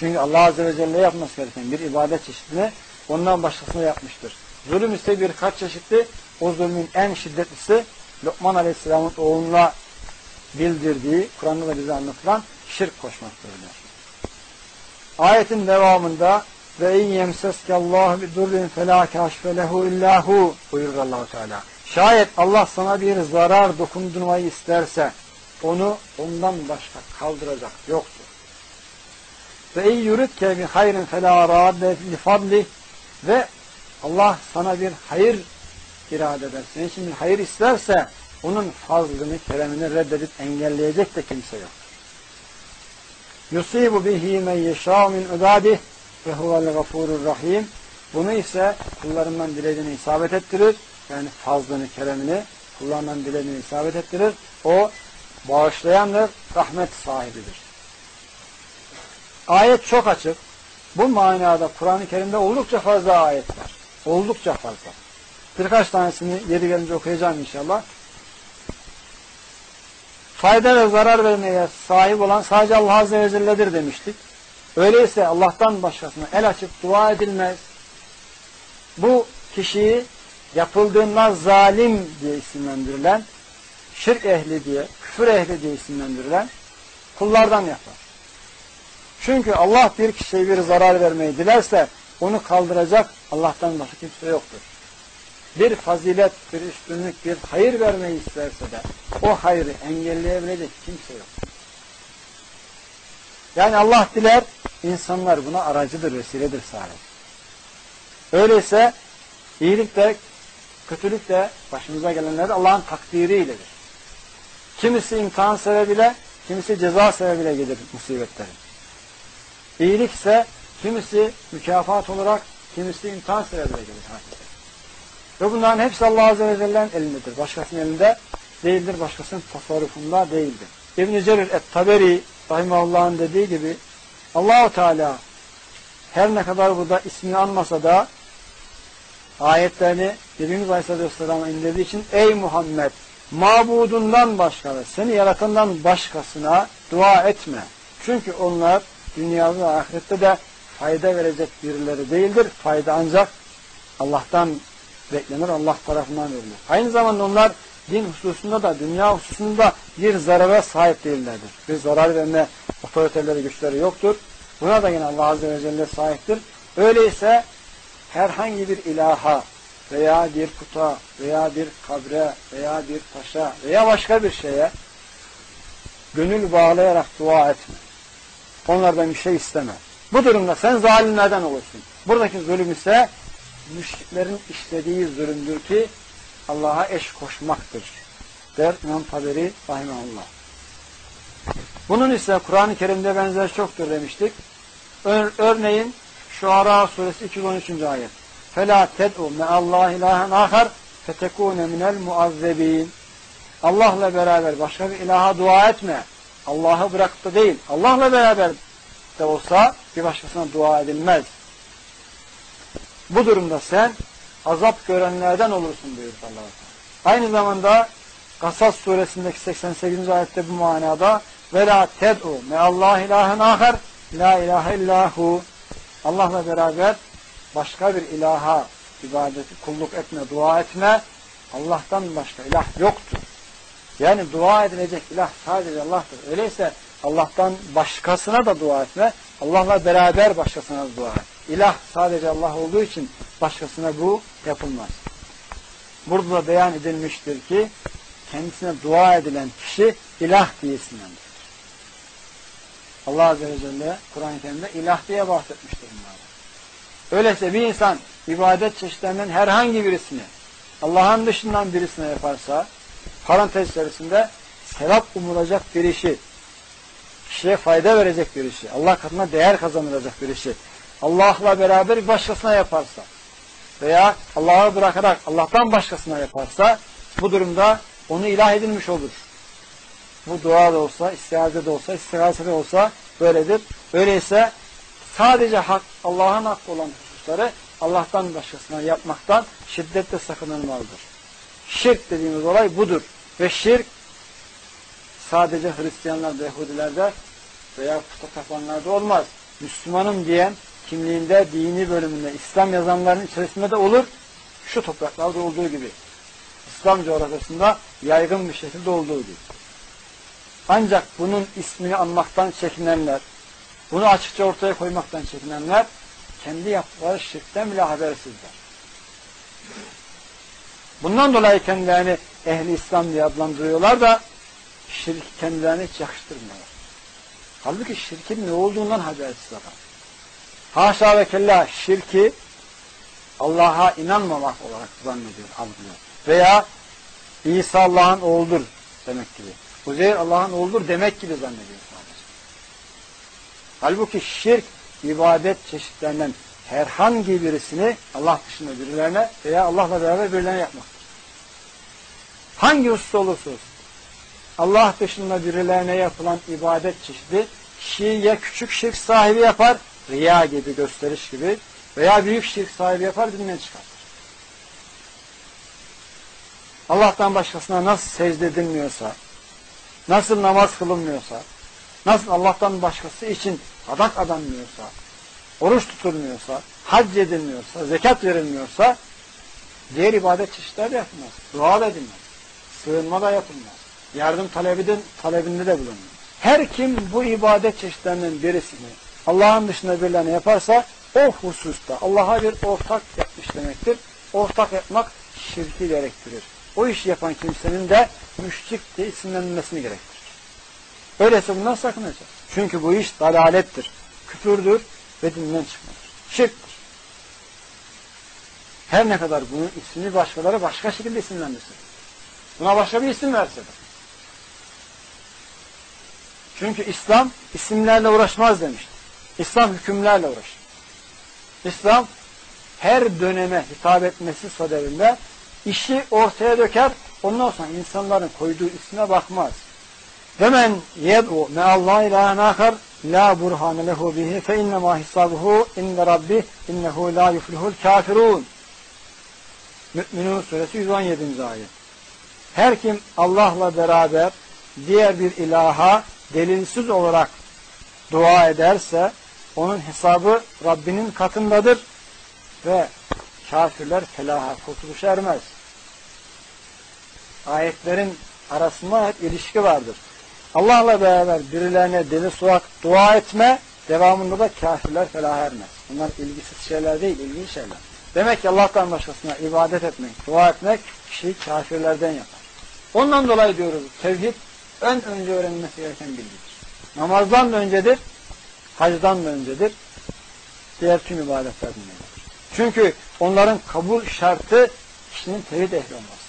Çünkü Allah Azze ve Celle yapması gereken bir ibadet çeşidini ondan başkasına yapmıştır. Zulüm ise birkaç çeşitli. O zulmün en şiddetlisi Lokman Aleyhisselam'ın oğluna bildirdiği, Kur'an'da da bize anlatılan şirk koşmaktır. Ayetin devamında ve in yemseske Allah bi durrin fela kaşfe lehu illahu buyurur Allahu Teala. Şayet Allah sana bir zarar dokundurmayı isterse onu ondan başka kaldıracak yoktur. Ve ey yuridke bi hayrin fela radde li fadli ve Allah sana bir hayır irade eder. Senin için bir hayır isterse onun fazlını, keremini reddedip engelleyecek de kimse yok. Yusibu bihi men yeşâ min ibadih ve huvel gafurur rahim. Bunu ise kullarından dilediğini isabet ettirir. Yani fazlını, keremini kullarından dilediğini isabet ettirir. O bağışlayandır, rahmet sahibidir. Ayet çok açık. Bu manada Kur'an-ı Kerim'de oldukça fazla ayet var. Oldukça fazla. Birkaç tanesini yeri gelince okuyacağım inşallah. Fayda ve zarar vermeye sahip olan sadece Allah Azze ve Celle'dir demiştik. Öyleyse Allah'tan başkasına el açıp dua edilmez. Bu kişiyi yapıldığında zalim diye isimlendirilen, şirk ehli diye, küfür ehli diye isimlendirilen kullardan yapar. Çünkü Allah bir kişiye bir zarar vermeyi dilerse onu kaldıracak Allah'tan başka kimse yoktur. Bir fazilet, bir üstünlük, bir hayır vermeyi isterse de o hayrı engelleyebilecek kimse yok. Yani Allah diler, insanlar buna aracıdır, vesiledir sadece. Öyleyse iyilik de, kötülük de başımıza gelenler Allah'ın takdiriyledir. Kimisi imtihan sebebiyle, kimisi ceza sebebiyle gelir musibetlerin. İyilik ise kimisi mükafat olarak, kimisi imtihan sebebiyle gelir. Ve bunların hepsi Allah Azze ve Celle'nin elindedir. Başkasının elinde değildir, başkasının tasarrufunda değildir. İbn-i Cerir et-Taberi Rahimahullah'ın dediği gibi Allahu Teala her ne kadar burada ismini anmasa da ayetlerini Nebimiz Aleyhisselatü Vesselam'a indirdiği için ey Muhammed mabudundan başka seni yaratandan başkasına dua etme. Çünkü onlar dünyada ve ahirette de fayda verecek birileri değildir. Fayda ancak Allah'tan beklenir, Allah tarafından verilir. Aynı zamanda onlar din hususunda da, dünya hususunda bir zarara sahip değillerdir. Bir zarar verme otoriteleri, güçleri yoktur. Buna da yine Allah Azze ve Celle sahiptir. Öyleyse herhangi bir ilaha veya bir puta veya bir kabre veya bir taşa veya başka bir şeye gönül bağlayarak dua etme. Onlardan bir şey isteme. Bu durumda sen zalimlerden olursun. Buradaki zulüm ise müşriklerin işlediği zulümdür ki Allah'a eş koşmaktır. Der İmam Taberi Rahimahullah. Bunun ise Kur'an-ı Kerim'de benzer çoktur demiştik. Ör, örneğin Şuara suresi 213. ayet. فَلَا تَدْعُ مَا اللّٰهِ اِلٰهًا آخَرْ فَتَكُونَ مِنَ الْمُعَذَّب۪ينَ Allah'la beraber başka bir ilaha dua etme. Allah'ı bırakıp da değil. Allah'la beraber de olsa bir başkasına dua edilmez. Bu durumda sen azap görenlerden olursun buyurdu allah Aynı zamanda Kasas suresindeki 88. ayette bu manada ve la ted'u me Allah ilahen ahar la ilahe illahu Allah'la beraber başka bir ilaha ibadeti kulluk etme, dua etme Allah'tan başka ilah yoktur. Yani dua edilecek ilah sadece Allah'tır. Öyleyse Allah'tan başkasına da dua etme. Allah'la beraber başkasına dua. İlah sadece Allah olduğu için başkasına bu yapılmaz. Burada da beyan edilmiştir ki kendisine dua edilen kişi ilah diye isimlendirir. Allah Azze ve Celle Kur'an-ı Kerim'de ilah diye bahsetmiştir bunlardan. Öyleyse bir insan ibadet çeşitlerinden herhangi birisini Allah'ın dışından birisine yaparsa parantez içerisinde sevap umulacak bir işi kişiye fayda verecek bir işi Allah katına değer kazanılacak bir işi Allah'la beraber başkasına yaparsa veya Allah'ı bırakarak Allah'tan başkasına yaparsa bu durumda onu ilah edilmiş olur. Bu dua da olsa, istiaze de olsa, istigase de olsa böyledir. Öyleyse sadece hak, Allah'ın hakkı olan hususları Allah'tan başkasına yapmaktan şiddetle sakınılmalıdır. Şirk dediğimiz olay budur. Ve şirk sadece Hristiyanlarda, Yahudilerde veya puta tapanlarda olmaz. Müslümanım diyen kimliğinde, dini bölümünde, İslam yazanların içerisinde de olur. Şu topraklarda olduğu gibi. İslam coğrafyasında yaygın bir şekilde olduğu gibi. Ancak bunun ismini anmaktan çekinenler, bunu açıkça ortaya koymaktan çekinenler, kendi yaptıkları şirkten bile habersizler. Bundan dolayı kendilerini ehli İslam diye adlandırıyorlar da şirk kendilerine hiç yakıştırmıyorlar. Halbuki şirkin ne olduğundan habersiz adam. Haşa ve kella şirki Allah'a inanmamak olarak zannediyor, algılıyor. Veya İsa Allah'ın oğludur demek gibi. Uzeyr Allah'ın oğludur demek gibi zannediyor sadece. Halbuki şirk ibadet çeşitlerinden herhangi birisini Allah dışında birilerine veya Allah'la beraber birilerine yapmaktır. Hangi husus olursa olsun Allah dışında birilerine yapılan ibadet çeşidi kişiyi küçük şirk sahibi yapar, riya gibi, gösteriş gibi veya büyük şirk sahibi yapar, dinden çıkartır. Allah'tan başkasına nasıl secde edilmiyorsa, nasıl namaz kılınmıyorsa, nasıl Allah'tan başkası için adak adanmıyorsa, oruç tutulmuyorsa, hac edilmiyorsa, zekat verilmiyorsa, diğer ibadet çeşitleri yapılmaz. Dua da edilmez. Sığınma da yapılmaz. Yardım talebinin talebinde de bulunmaz. Her kim bu ibadet çeşitlerinin birisini Allah'ın dışında birilerine yaparsa o hususta Allah'a bir ortak yapmış demektir. Ortak yapmak şirki gerektirir. O işi yapan kimsenin de müşrik diye isimlenmesini gerektirir. Öyleyse bundan sakınacak. Çünkü bu iş dalalettir, küfürdür ve dinden çıkmadır. Şirktir. Her ne kadar bunun ismini başkaları başka şekilde isimlendirse. Buna başka bir isim verse de. Çünkü İslam isimlerle uğraşmaz demiştir. İslam hükümlerle uğraşır. İslam her döneme hitap etmesi sadedinde işi ortaya döker, ondan sonra insanların koyduğu isme bakmaz. Ve yed'u me'allah ilahen akar la burhane lehu bihi fe innema hisabuhu inne rabbi innehu la yuflihul kafirun. Mü'minun suresi 117. ayet. Her kim Allah'la beraber diğer bir ilaha delilsiz olarak dua ederse onun hesabı Rabbinin katındadır ve kafirler felaha, kurtuluşa ermez. Ayetlerin arasında hep ilişki vardır. Allah'la beraber birilerine deli suak dua etme, devamında da kafirler felaha ermez. Bunlar ilgisiz şeyler değil, ilgili şeyler. Demek ki Allah'tan başkasına ibadet etmek, dua etmek kişiyi kafirlerden yapar. Ondan dolayı diyoruz tevhid en önce öğrenilmesi gereken bilgidir. Namazdan da öncedir, hacdan da öncedir, diğer tüm ibadetlerden öncedir. Çünkü onların kabul şartı kişinin tevhid ehli olmasıdır.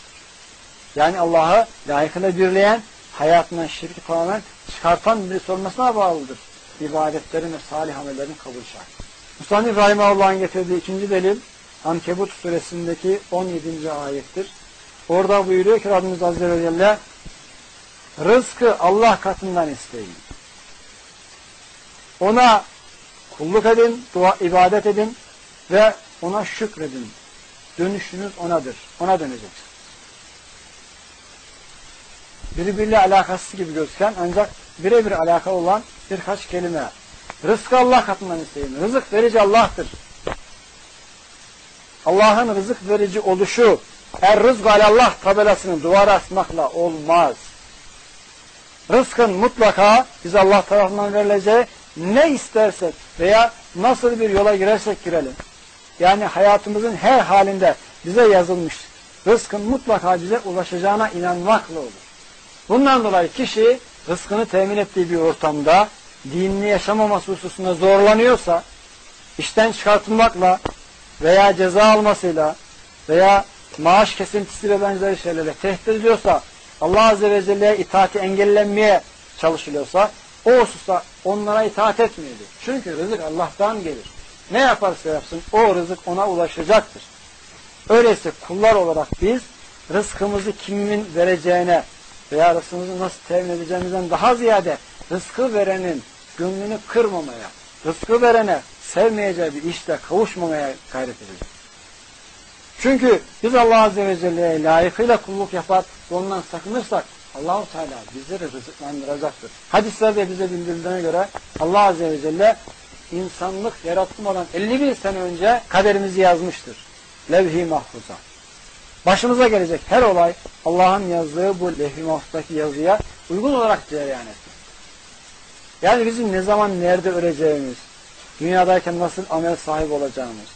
Yani Allah'ı layıkıyla birleyen, hayatından şirki tamamen çıkartan birisi olmasına bağlıdır. İbadetlerin ve salih amellerin kabul şartı. Mustafa İbrahim Allah'ın getirdiği ikinci delil Ankebut suresindeki 17. ayettir. Orada buyuruyor ki Rabbimiz Azze ve Celle rızkı Allah katından isteyin. Ona kulluk edin, dua, ibadet edin ve ona şükredin. Dönüşünüz onadır. Ona döneceksiniz. Birbiriyle alakasız gibi gözüken ancak birebir alakalı olan birkaç kelime. Rızkı Allah katından isteyin. Rızık verici Allah'tır. Allah'ın rızık verici oluşu er rızk Allah tabelasını duvara asmakla olmaz. Rızkın mutlaka biz Allah tarafından verileceği ne istersek veya nasıl bir yola girersek girelim. Yani hayatımızın her halinde bize yazılmış rızkın mutlaka bize ulaşacağına inanmakla olur. Bundan dolayı kişi rızkını temin ettiği bir ortamda dinini yaşamaması hususunda zorlanıyorsa işten çıkartılmakla veya ceza almasıyla veya maaş kesintisi ve benzeri şeylerle tehdit ediliyorsa Allah Azze ve Celle'ye itaati engellenmeye çalışılıyorsa o hususta onlara itaat etmeyeli. Çünkü rızık Allah'tan gelir. Ne yaparsa yapsın o rızık ona ulaşacaktır. Öyleyse kullar olarak biz rızkımızı kimin vereceğine veya rızkımızı nasıl temin edeceğimizden daha ziyade rızkı verenin gönlünü kırmamaya, rızkı verene sevmeyeceği bir işle kavuşmamaya gayret edeceğiz. Çünkü biz Allah Azze ve Celle'ye layıkıyla kulluk yapar ondan sakınırsak Allahu Teala bizleri rızıklandıracaktır. Hadislerde bize bildirildiğine göre Allah Azze ve Celle insanlık yaratmadan 50 bin sene önce kaderimizi yazmıştır. Levh-i mahfuza. Başımıza gelecek her olay Allah'ın yazdığı bu levh-i mahfuzdaki yazıya uygun olarak cereyan etmektir. Yani bizim ne zaman nerede öleceğimiz, dünyadayken nasıl amel sahibi olacağımız,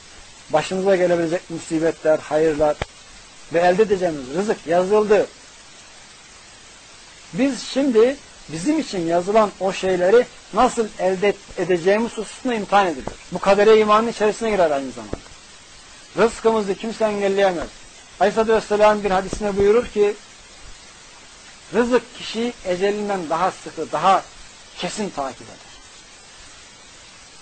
başımıza gelebilecek musibetler, hayırlar ve elde edeceğimiz rızık yazıldı. Biz şimdi bizim için yazılan o şeyleri nasıl elde edeceğimiz hususunda imtihan ediliyor. Bu kadere imanın içerisine girer aynı zamanda. Rızkımızı kimse engelleyemez. Aleyhisselatü Vesselam bir hadisine buyurur ki rızık kişi ecelinden daha sıkı, daha kesin takip eder.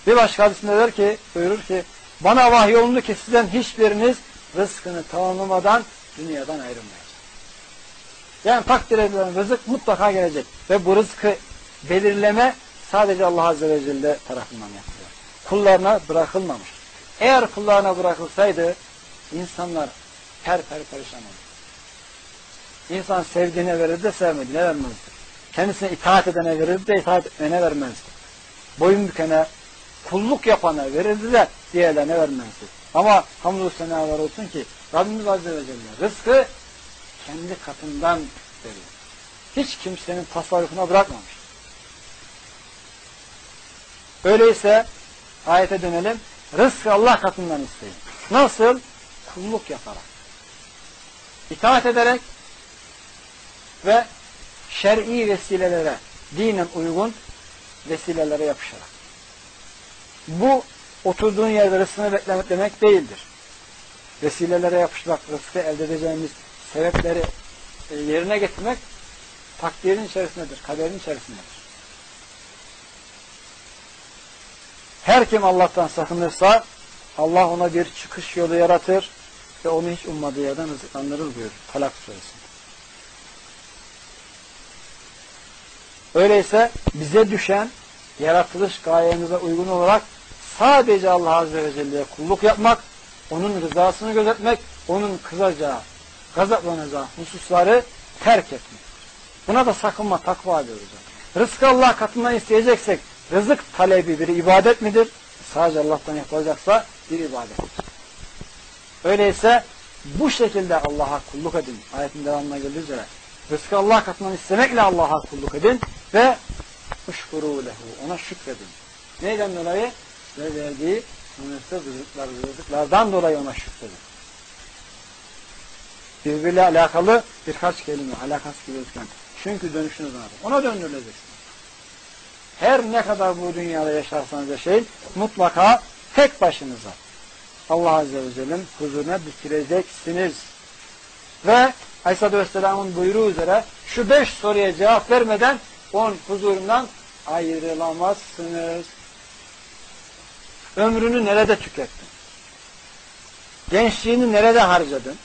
Bir başka hadisinde der ki, buyurur ki bana vahyolundu ki sizden hiçbiriniz rızkını tamamlamadan dünyadan ayrılmayacak. Yani takdir edilen rızık mutlaka gelecek. Ve bu rızkı belirleme sadece Allah Azze ve Celle tarafından yapılıyor. Kullarına bırakılmamış. Eğer kullarına bırakılsaydı insanlar per per perişan olur. İnsan sevdiğine verir de sevmediğine vermezdi. Kendisine itaat edene verir de itaat etmene vermezdi. Boyun bükene, kulluk yapana verirdi de diğerlerine vermezdi. Ama hamdü senalar olsun ki Rabbimiz Azze ve Celle rızkı kendi katından veriyor. Hiç kimsenin tasarrufuna bırakmamış. Öyleyse ayete dönelim. Rızkı Allah katından isteyin. Nasıl? Kulluk yaparak. İtaat ederek ve şer'i vesilelere, dinen uygun vesilelere yapışarak. Bu oturduğun yerde rızkını beklemek demek değildir. Vesilelere yapışmak, rızkı elde edeceğimiz sebepleri e, yerine getirmek takdirin içerisindedir, kaderin içerisindedir. Her kim Allah'tan sakınırsa Allah ona bir çıkış yolu yaratır ve onu hiç ummadığı yerden rızıklandırır buyur. Talak suresinde. Öyleyse bize düşen yaratılış gayemize uygun olarak sadece Allah Azze ve Celle'ye kulluk yapmak, onun rızasını gözetmek, onun kızacağı, gazaplanacağı hususları terk etmek. Buna da sakınma, takva diyoruz. Rızkı Allah katından isteyeceksek rızık talebi bir ibadet midir? Sadece Allah'tan yapılacaksa bir ibadettir. Öyleyse bu şekilde Allah'a kulluk edin. Ayetin devamına geldiği üzere. Rızkı Allah katından istemekle Allah'a kulluk edin ve uşkuru lehu. Ona şükredin. Neyden dolayı? Ve verdiği sınırsız rızıklar, rızıklardan dolayı ona şükredin. Birbiriyle alakalı birkaç kelime, alakası gibi gözüken. Çünkü dönüşünüz ona. Ona döndürüleceksiniz. Her ne kadar bu dünyada yaşarsanız yaşayın, mutlaka tek başınıza Allah Azze ve Celle'nin huzuruna bitireceksiniz. Ve Aleyhisselatü Vesselam'ın buyruğu üzere şu beş soruya cevap vermeden on huzurundan ayrılamazsınız. Ömrünü nerede tükettin? Gençliğini nerede harcadın?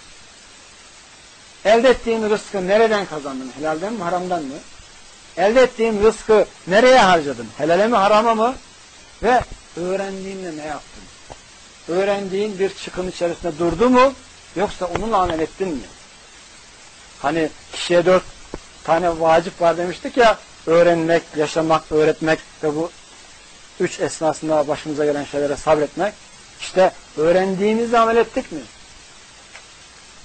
Elde ettiğin rızkı nereden kazandın? Helalden mi, haramdan mı? Elde ettiğin rızkı nereye harcadın? Helale mi, harama mı? Ve öğrendiğinle ne yaptın? Öğrendiğin bir çıkın içerisinde durdu mu? Yoksa onunla amel ettin mi? Hani kişiye dört tane vacip var demiştik ya, öğrenmek, yaşamak, öğretmek ve bu üç esnasında başımıza gelen şeylere sabretmek. İşte öğrendiğimizle amel ettik mi?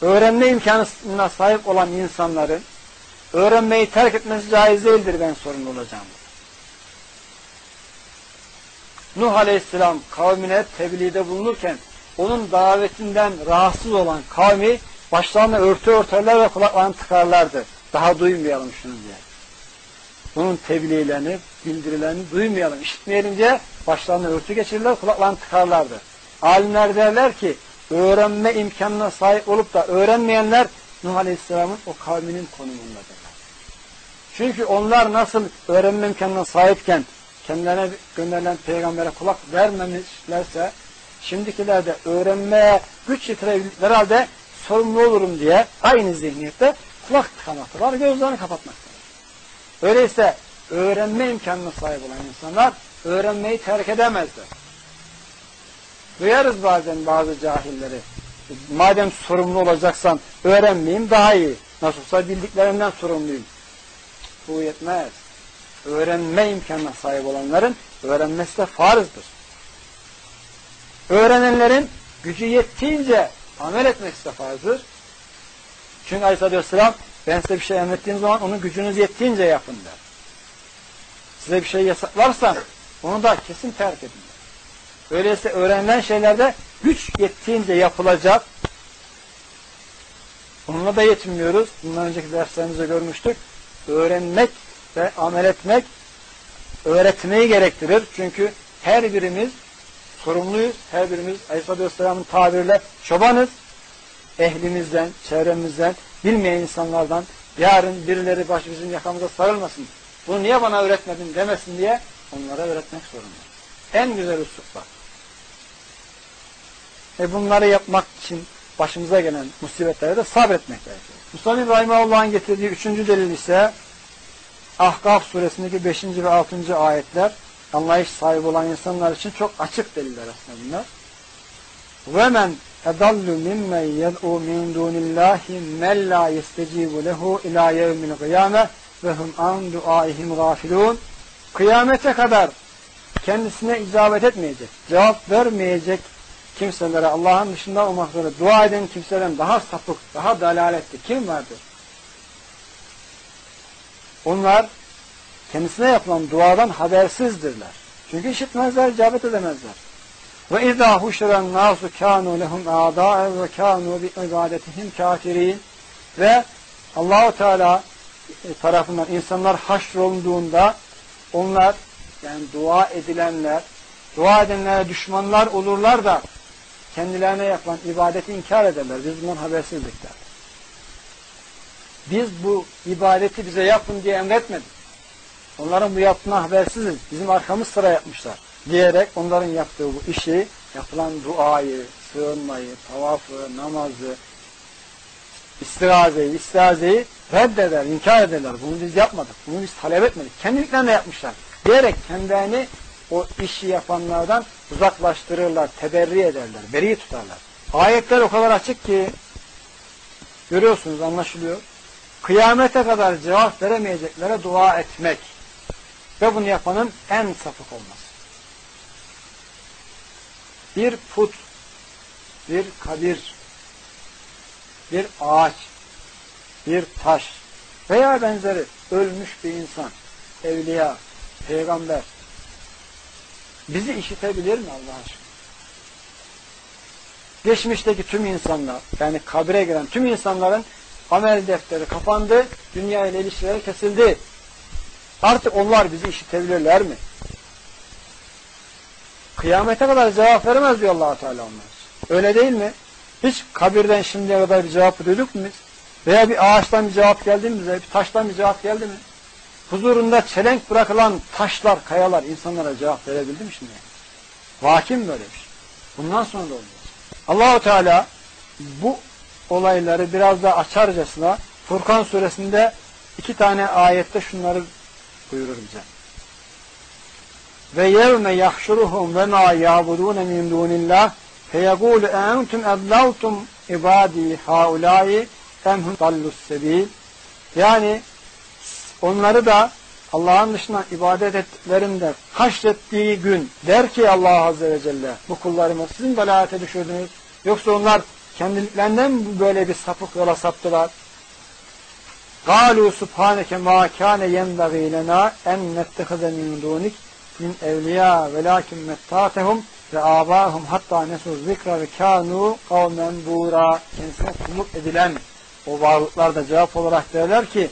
Öğrenme imkanına sahip olan insanların öğrenmeyi terk etmesi caiz değildir ben sorumlu olacağım. Nuh Aleyhisselam kavmine tebliğde bulunurken onun davetinden rahatsız olan kavmi başlarına örtü örterler ve kulaklarını tıkarlardı. Daha duymayalım şunu diye. Bunun tebliğlerini, bildirilerini duymayalım, işitmeyelim diye başlarına örtü geçirirler, kulaklarını tıkarlardı. Alimler derler ki öğrenme imkanına sahip olup da öğrenmeyenler Nuh Aleyhisselam'ın o kavminin konumundadırlar. Çünkü onlar nasıl öğrenme imkanına sahipken kendilerine gönderilen peygambere kulak vermemişlerse şimdikiler de öğrenmeye güç yitirebildikleri halde sorumlu olurum diye aynı zihniyette kulak tıkamaktalar, gözlerini kapatmaktalar. Öyleyse öğrenme imkanına sahip olan insanlar öğrenmeyi terk edemezler. Duyarız bazen bazı cahilleri. Madem sorumlu olacaksan öğrenmeyeyim daha iyi. Nasılsa bildiklerimden sorumluyum. Bu yetmez. Öğrenme imkanına sahip olanların öğrenmesi de farzdır. Öğrenenlerin gücü yettiğince amel etmesi de farzdır. Çünkü Aleyhisselatü Vesselam ben size bir şey emrettiğim zaman onun gücünüz yettiğince yapın der. Size bir şey yasaklarsam onu da kesin terk edin. Öyleyse öğrenilen şeylerde güç yettiğince yapılacak. Onunla da yetinmiyoruz. Bundan önceki derslerimizde görmüştük. Öğrenmek ve amel etmek öğretmeyi gerektirir. Çünkü her birimiz sorumluyuz. Her birimiz Aleyhisselatü Vesselam'ın tabiriyle çobanız. Ehlimizden, çevremizden, bilmeyen insanlardan yarın birileri baş bizim yakamıza sarılmasın. Bunu niye bana öğretmedin demesin diye onlara öğretmek zorunda. En güzel üsluplar. E bunları yapmak için başımıza gelen musibetlere de sabretmek gerekiyor. Mustafa İbrahim Allah'ın getirdiği üçüncü delil ise Ahkaf suresindeki 5. ve 6. ayetler anlayış sahibi olan insanlar için çok açık deliller aslında bunlar. Men edallu mimmen yed'u min dunillahi men la yestecibu lehu ila yevmil kıyame ve hum an duaihim gafilun. Kıyamete kadar kendisine icabet etmeyecek, cevap vermeyecek kimselere Allah'ın dışında olmak üzere dua eden kimselerin daha sapık, daha dalaletli kim vardır? Onlar kendisine yapılan duadan habersizdirler. Çünkü işitmezler, icabet edemezler. Ve izâ huşren nâsu kânû lehum âdâe ve kânû bi ibadetihim kâfirîn ve Allahu Teala tarafından insanlar haşrolunduğunda onlar yani dua edilenler dua edenlere düşmanlar olurlar da kendilerine yapılan ibadeti inkar ederler. Biz bundan habersizlikler. Biz bu ibadeti bize yapın diye emretmedik. Onların bu yaptığına habersiziz. Bizim arkamız sıra yapmışlar. Diyerek onların yaptığı bu işi, yapılan duayı, sığınmayı, tavafı, namazı, istirazeyi, istiazeyi reddeder, inkar ederler. Bunu biz yapmadık. Bunu biz talep etmedik. Kendiliklerine yapmışlar. Diyerek kendilerini o işi yapanlardan uzaklaştırırlar, teberri ederler, beri tutarlar. Ayetler o kadar açık ki görüyorsunuz, anlaşılıyor. Kıyamete kadar cevap veremeyeceklere dua etmek ve bunu yapanın en sapık olması. Bir put, bir kabir, bir ağaç, bir taş veya benzeri ölmüş bir insan, evliya, peygamber bizi işitebilir mi Allah aşkına? Geçmişteki tüm insanlar, yani kabire giren tüm insanların amel defteri kapandı, dünya ile ilişkileri kesildi. Artık onlar bizi işitebilirler mi? Kıyamete kadar cevap veremez diyor allah Teala onlar. Öyle değil mi? Hiç kabirden şimdiye kadar bir cevap duyduk mu biz? Veya bir ağaçtan bir cevap geldi mi bize? Bir taştan bir cevap geldi mi? Huzurunda çelenk bırakılan taşlar, kayalar insanlara cevap verebildi mi şimdi? Vaki mi böyle bir şey? Bundan sonra da olmaz. Allahu Teala bu olayları biraz daha açarcasına Furkan suresinde iki tane ayette şunları buyurur bize Ve yevme yahşuruhum ve ma yabudune min dunillah feyegulu entum edlavtum ibadi haulai emhum dallus sebil yani onları da Allah'ın dışına ibadet ettiklerinde haşrettiği gün der ki Allah Azze ve Celle bu kullarımı sizin belayete düşürdünüz. Yoksa onlar kendiliklerinden böyle bir sapık yola saptılar. قَالُوا سُبْحَانَكَ مَا كَانَ يَنْبَغِي لَنَا اَنْ نَتَّخِذَ مِنْ دُونِكَ min evliya ve lakin mettatehum ve abahum hatta nesu zikra ve kanu kavmen buğra kendisine kulluk edilen o varlıklar da cevap olarak derler ki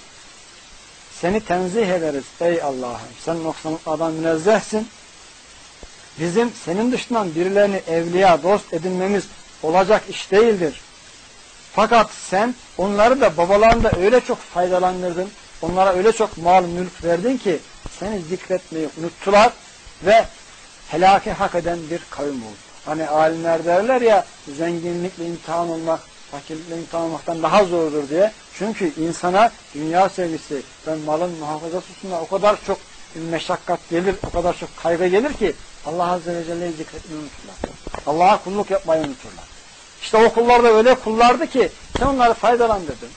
seni tenzih ederiz ey Allah'ım. Sen noksanlıklardan münezzehsin. Bizim senin dışından birilerini evliya, dost edinmemiz olacak iş değildir. Fakat sen onları da babalarını da öyle çok faydalandırdın. Onlara öyle çok mal mülk verdin ki seni zikretmeyi unuttular ve helake hak eden bir kavim oldu. Hani alimler derler ya zenginlikle imtihan olmak fakirlikle imtihan olmaktan daha zordur diye. Çünkü insana dünya sevgisi ve malın muhafazası hususunda o kadar çok meşakkat gelir, o kadar çok kaygı gelir ki Allah Azze ve Celle'yi zikretmeyi unuturlar. Allah'a kulluk yapmayı unuturlar. İşte o kullar da öyle kullardı ki sen onları faydalandırdın.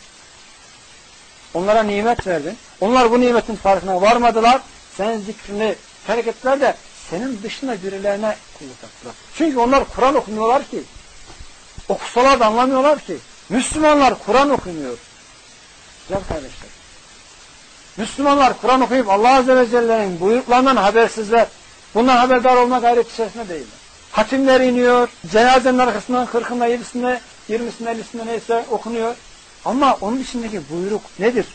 Onlara nimet verdin. Onlar bu nimetin farkına varmadılar. Sen zikrini terk ettiler de senin dışında birilerine kulluk yaptılar. Çünkü onlar Kur'an okumuyorlar ki. Okusalar da anlamıyorlar ki. Müslümanlar Kur'an okumuyor. Güzel kardeşler. Müslümanlar Kur'an okuyup Allah Azze ve Celle'nin buyruklarından habersizler. Bundan haberdar olma gayreti içerisinde değiller. Hatimler iniyor, cenazenin arkasından kırkında, yedisinde, yirmisinde, ellisinde neyse okunuyor. Ama onun içindeki buyruk nedir?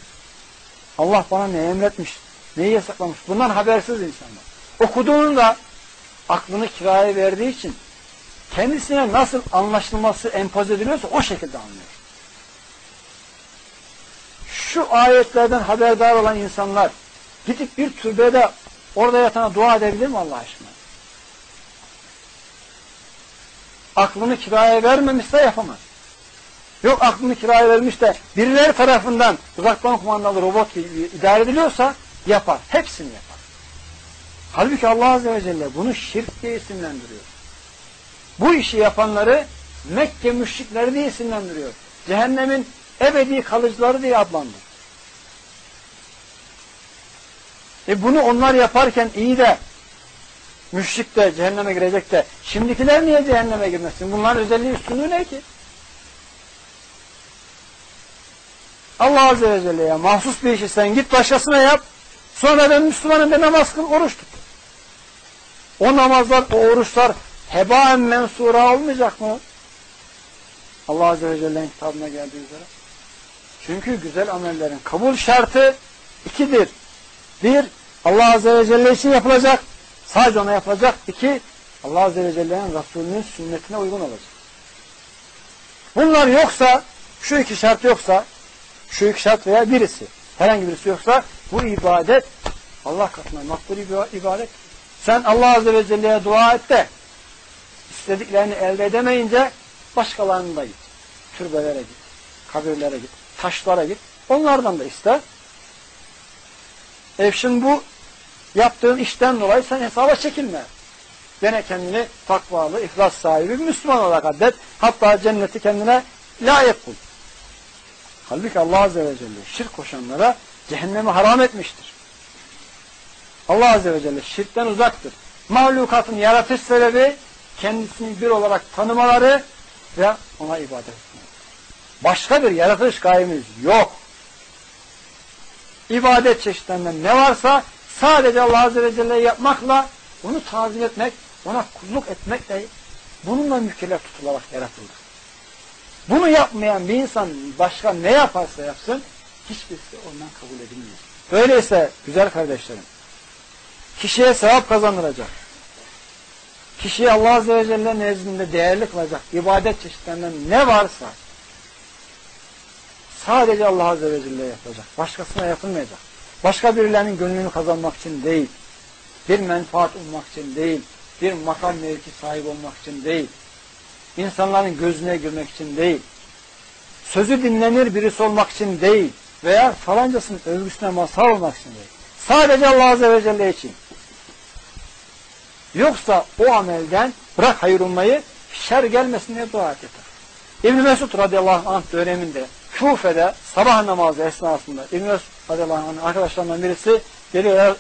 Allah bana ne emretmiş, neyi yasaklamış? Bundan habersiz insanlar. Okuduğunu da aklını kiraya verdiği için kendisine nasıl anlaşılması empoze ediliyorsa o şekilde anlıyor. Şu ayetlerden haberdar olan insanlar gidip bir türbede orada yatana dua edebilir mi Allah aşkına? Aklını kiraya vermemişse yapamaz. Yok aklını kiraya vermiş de birileri tarafından uzaktan kumandalı robot gibi idare ediliyorsa yapar. Hepsini yapar. Halbuki Allah Azze ve Celle bunu şirk diye isimlendiriyor. Bu işi yapanları Mekke müşrikleri diye isimlendiriyor. Cehennemin ebedi kalıcıları diye adlandırıyor. E bunu onlar yaparken iyi de müşrik de cehenneme girecek de şimdikiler niye cehenneme girmesin? Bunların özelliği üstünlüğü ne ki? Allah Azze ve Celle'ye mahsus bir işi sen git başkasına yap. Sonra ben Müslümanım ve namaz kıl, oruç tut. O namazlar, o oruçlar hebaen mensura olmayacak mı? Allah Azze ve Celle'nin kitabına geldiği üzere. Çünkü güzel amellerin kabul şartı ikidir. Bir, Allah Azze ve Celle için yapılacak. Sadece ona yapılacak. İki, Allah Azze ve Celle'nin Resulünün sünnetine uygun olacak. Bunlar yoksa, şu iki şart yoksa, şu iki şart veya birisi, herhangi birisi yoksa bu ibadet Allah katına makbul ibadet. Sen Allah Azze ve Celle'ye dua et de istediklerini elde edemeyince başkalarına da git. Türbelere git, kabirlere git, taşlara git. Onlardan da iste. E şimdi bu yaptığın işten dolayı sen hesaba çekilme. Gene kendini takvalı, ihlas sahibi Müslüman olarak addet. Hatta cenneti kendine layık bul. Halbuki Allah Azze ve Celle şirk koşanlara cehennemi haram etmiştir. Allah Azze ve Celle şirkten uzaktır. Mahlukatın yaratış sebebi kendisini bir olarak tanımaları ve ona ibadet etmek. Başka bir yaratış gayemiz yok. İbadet çeşitlerinden ne varsa sadece Allah Azze ve Celle'yi yapmakla onu tazim etmek, ona kulluk etmekle bununla mükellef tutularak yaratıldı. Bunu yapmayan bir insan başka ne yaparsa yapsın hiçbirisi ondan kabul edilmiyor. Öyleyse güzel kardeşlerim kişiye sevap kazandıracak. Kişiyi Allah Azze ve Celle nezdinde değerli kılacak ibadet çeşitlerinden ne varsa sadece Allah Azze ve Celle yapacak. Başkasına yapılmayacak. Başka birilerinin gönlünü kazanmak için değil. Bir menfaat olmak için değil. Bir makam mevki sahibi olmak için değil. İnsanların gözüne girmek için değil. Sözü dinlenir birisi olmak için değil. Veya falancasının övgüsüne mazhar olmak için değil. Sadece Allah Azze ve Celle için. Yoksa o amelden bırak hayır olmayı şer gelmesin diye dua et yeter. İbn-i Mesud radıyallahu anh döneminde Kufe'de sabah namazı esnasında İbn-i Mesud radıyallahu anh arkadaşlarından birisi geliyor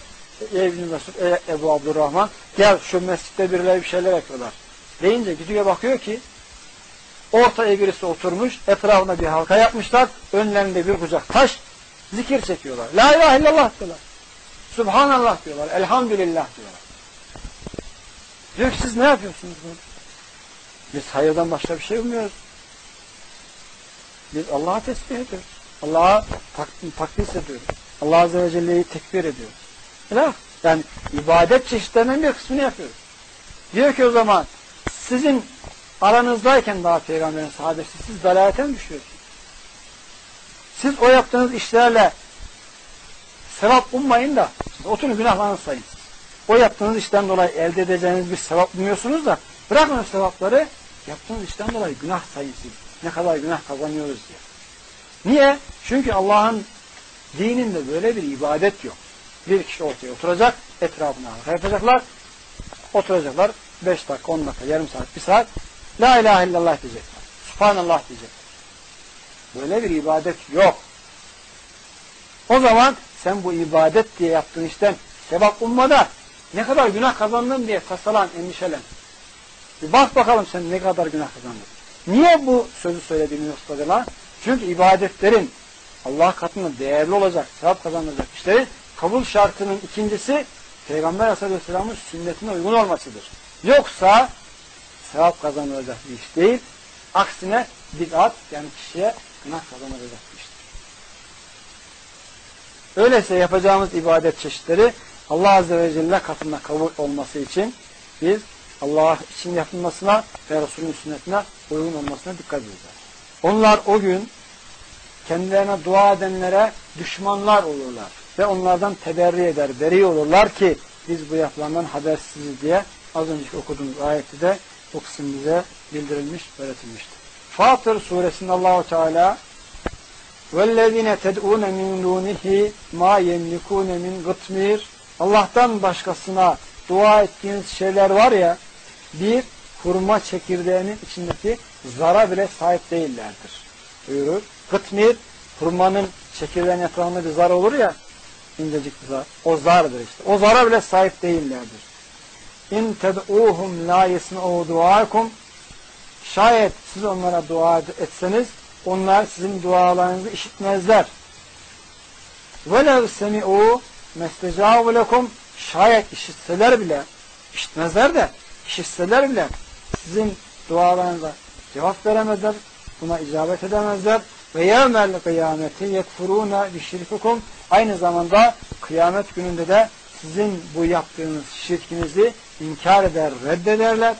ey İbn-i Mesud, ey Ebu Abdurrahman gel şu mescitte birileri bir şeyler yapıyorlar. Deyince gidiyor bakıyor ki ortaya birisi oturmuş etrafında bir halka yapmışlar önlerinde bir kucak taş zikir çekiyorlar. La ilahe illallah diyorlar. Subhanallah diyorlar. Elhamdülillah diyorlar. Diyor ki siz ne yapıyorsunuz burada? Biz hayırdan başka bir şey bilmiyoruz. Biz Allah'a tesbih ediyoruz. Allah'a tak takdis ediyoruz. Allah Azze ve Celle'yi tekbir ediyoruz. Yani ibadet çeşitlerinden bir kısmını yapıyoruz. Diyor ki o zaman sizin aranızdayken daha peygamberin sahabesi siz dalalete mi düşüyorsunuz? Siz o yaptığınız işlerle sevap ummayın da oturun günahlarını sayın. O yaptığınız işten dolayı elde edeceğiniz bir sevap bulmuyorsunuz da bırakın o sevapları yaptığınız işten dolayı günah sayın siz. Ne kadar günah kazanıyoruz diye. Niye? Çünkü Allah'ın dininde böyle bir ibadet yok. Bir kişi ortaya oturacak, etrafına halka yapacaklar, oturacaklar, beş dakika, on dakika, yarım saat, bir saat, La ilahe illallah diyecekler. Subhanallah diyecekler. Böyle bir ibadet yok. O zaman sen bu ibadet diye yaptığın işten sevap ummada ne kadar günah kazandın diye tasalan, endişelen. Bir bak bakalım sen ne kadar günah kazandın. Niye bu sözü söylediğini gösteriyorlar? Çünkü ibadetlerin Allah katında değerli olacak, sevap kazandıracak işlerin kabul şartının ikincisi Peygamber Aleyhisselam'ın sünnetine uygun olmasıdır. Yoksa sevap kazanılacak bir iş değil. Aksine bid'at yani kişiye günah kazanılacak bir iştir. Öyleyse yapacağımız ibadet çeşitleri Allah Azze ve Celle katında kabul olması için biz Allah için yapılmasına ve Resulünün sünnetine uygun olmasına dikkat edeceğiz. Onlar o gün kendilerine dua edenlere düşmanlar olurlar ve onlardan teberri eder, beri olurlar ki biz bu yapılandan habersiziz diye az önceki okuduğumuz ayette de bu kısım bize bildirilmiş, öğretilmiştir. Fatır suresinde Allahu Teala وَالَّذ۪ينَ تَدْعُونَ مِنْ دُونِهِ مَا يَمْلِكُونَ مِنْ غِطْمِيرٍ Allah'tan başkasına dua ettiğiniz şeyler var ya, bir hurma çekirdeğinin içindeki zara bile sahip değillerdir. Buyurur. Gıtmir, hurmanın çekirdeğin etrafında bir zar olur ya, incecik bir zar. O zardır işte. O zara bile sahip değillerdir. İn ted'uhum la yesme'u duakum Şayet siz onlara dua etseniz onlar sizin dualarınızı işitmezler. Velev semi'u mestecavu lekum şayet işitseler bile işitmezler de işitseler bile sizin dualarınıza cevap veremezler. Buna icabet edemezler. Ve yevmel kıyameti yekfurûne bişirfikum aynı zamanda kıyamet gününde de sizin bu yaptığınız şirkinizi inkar eder, reddederler.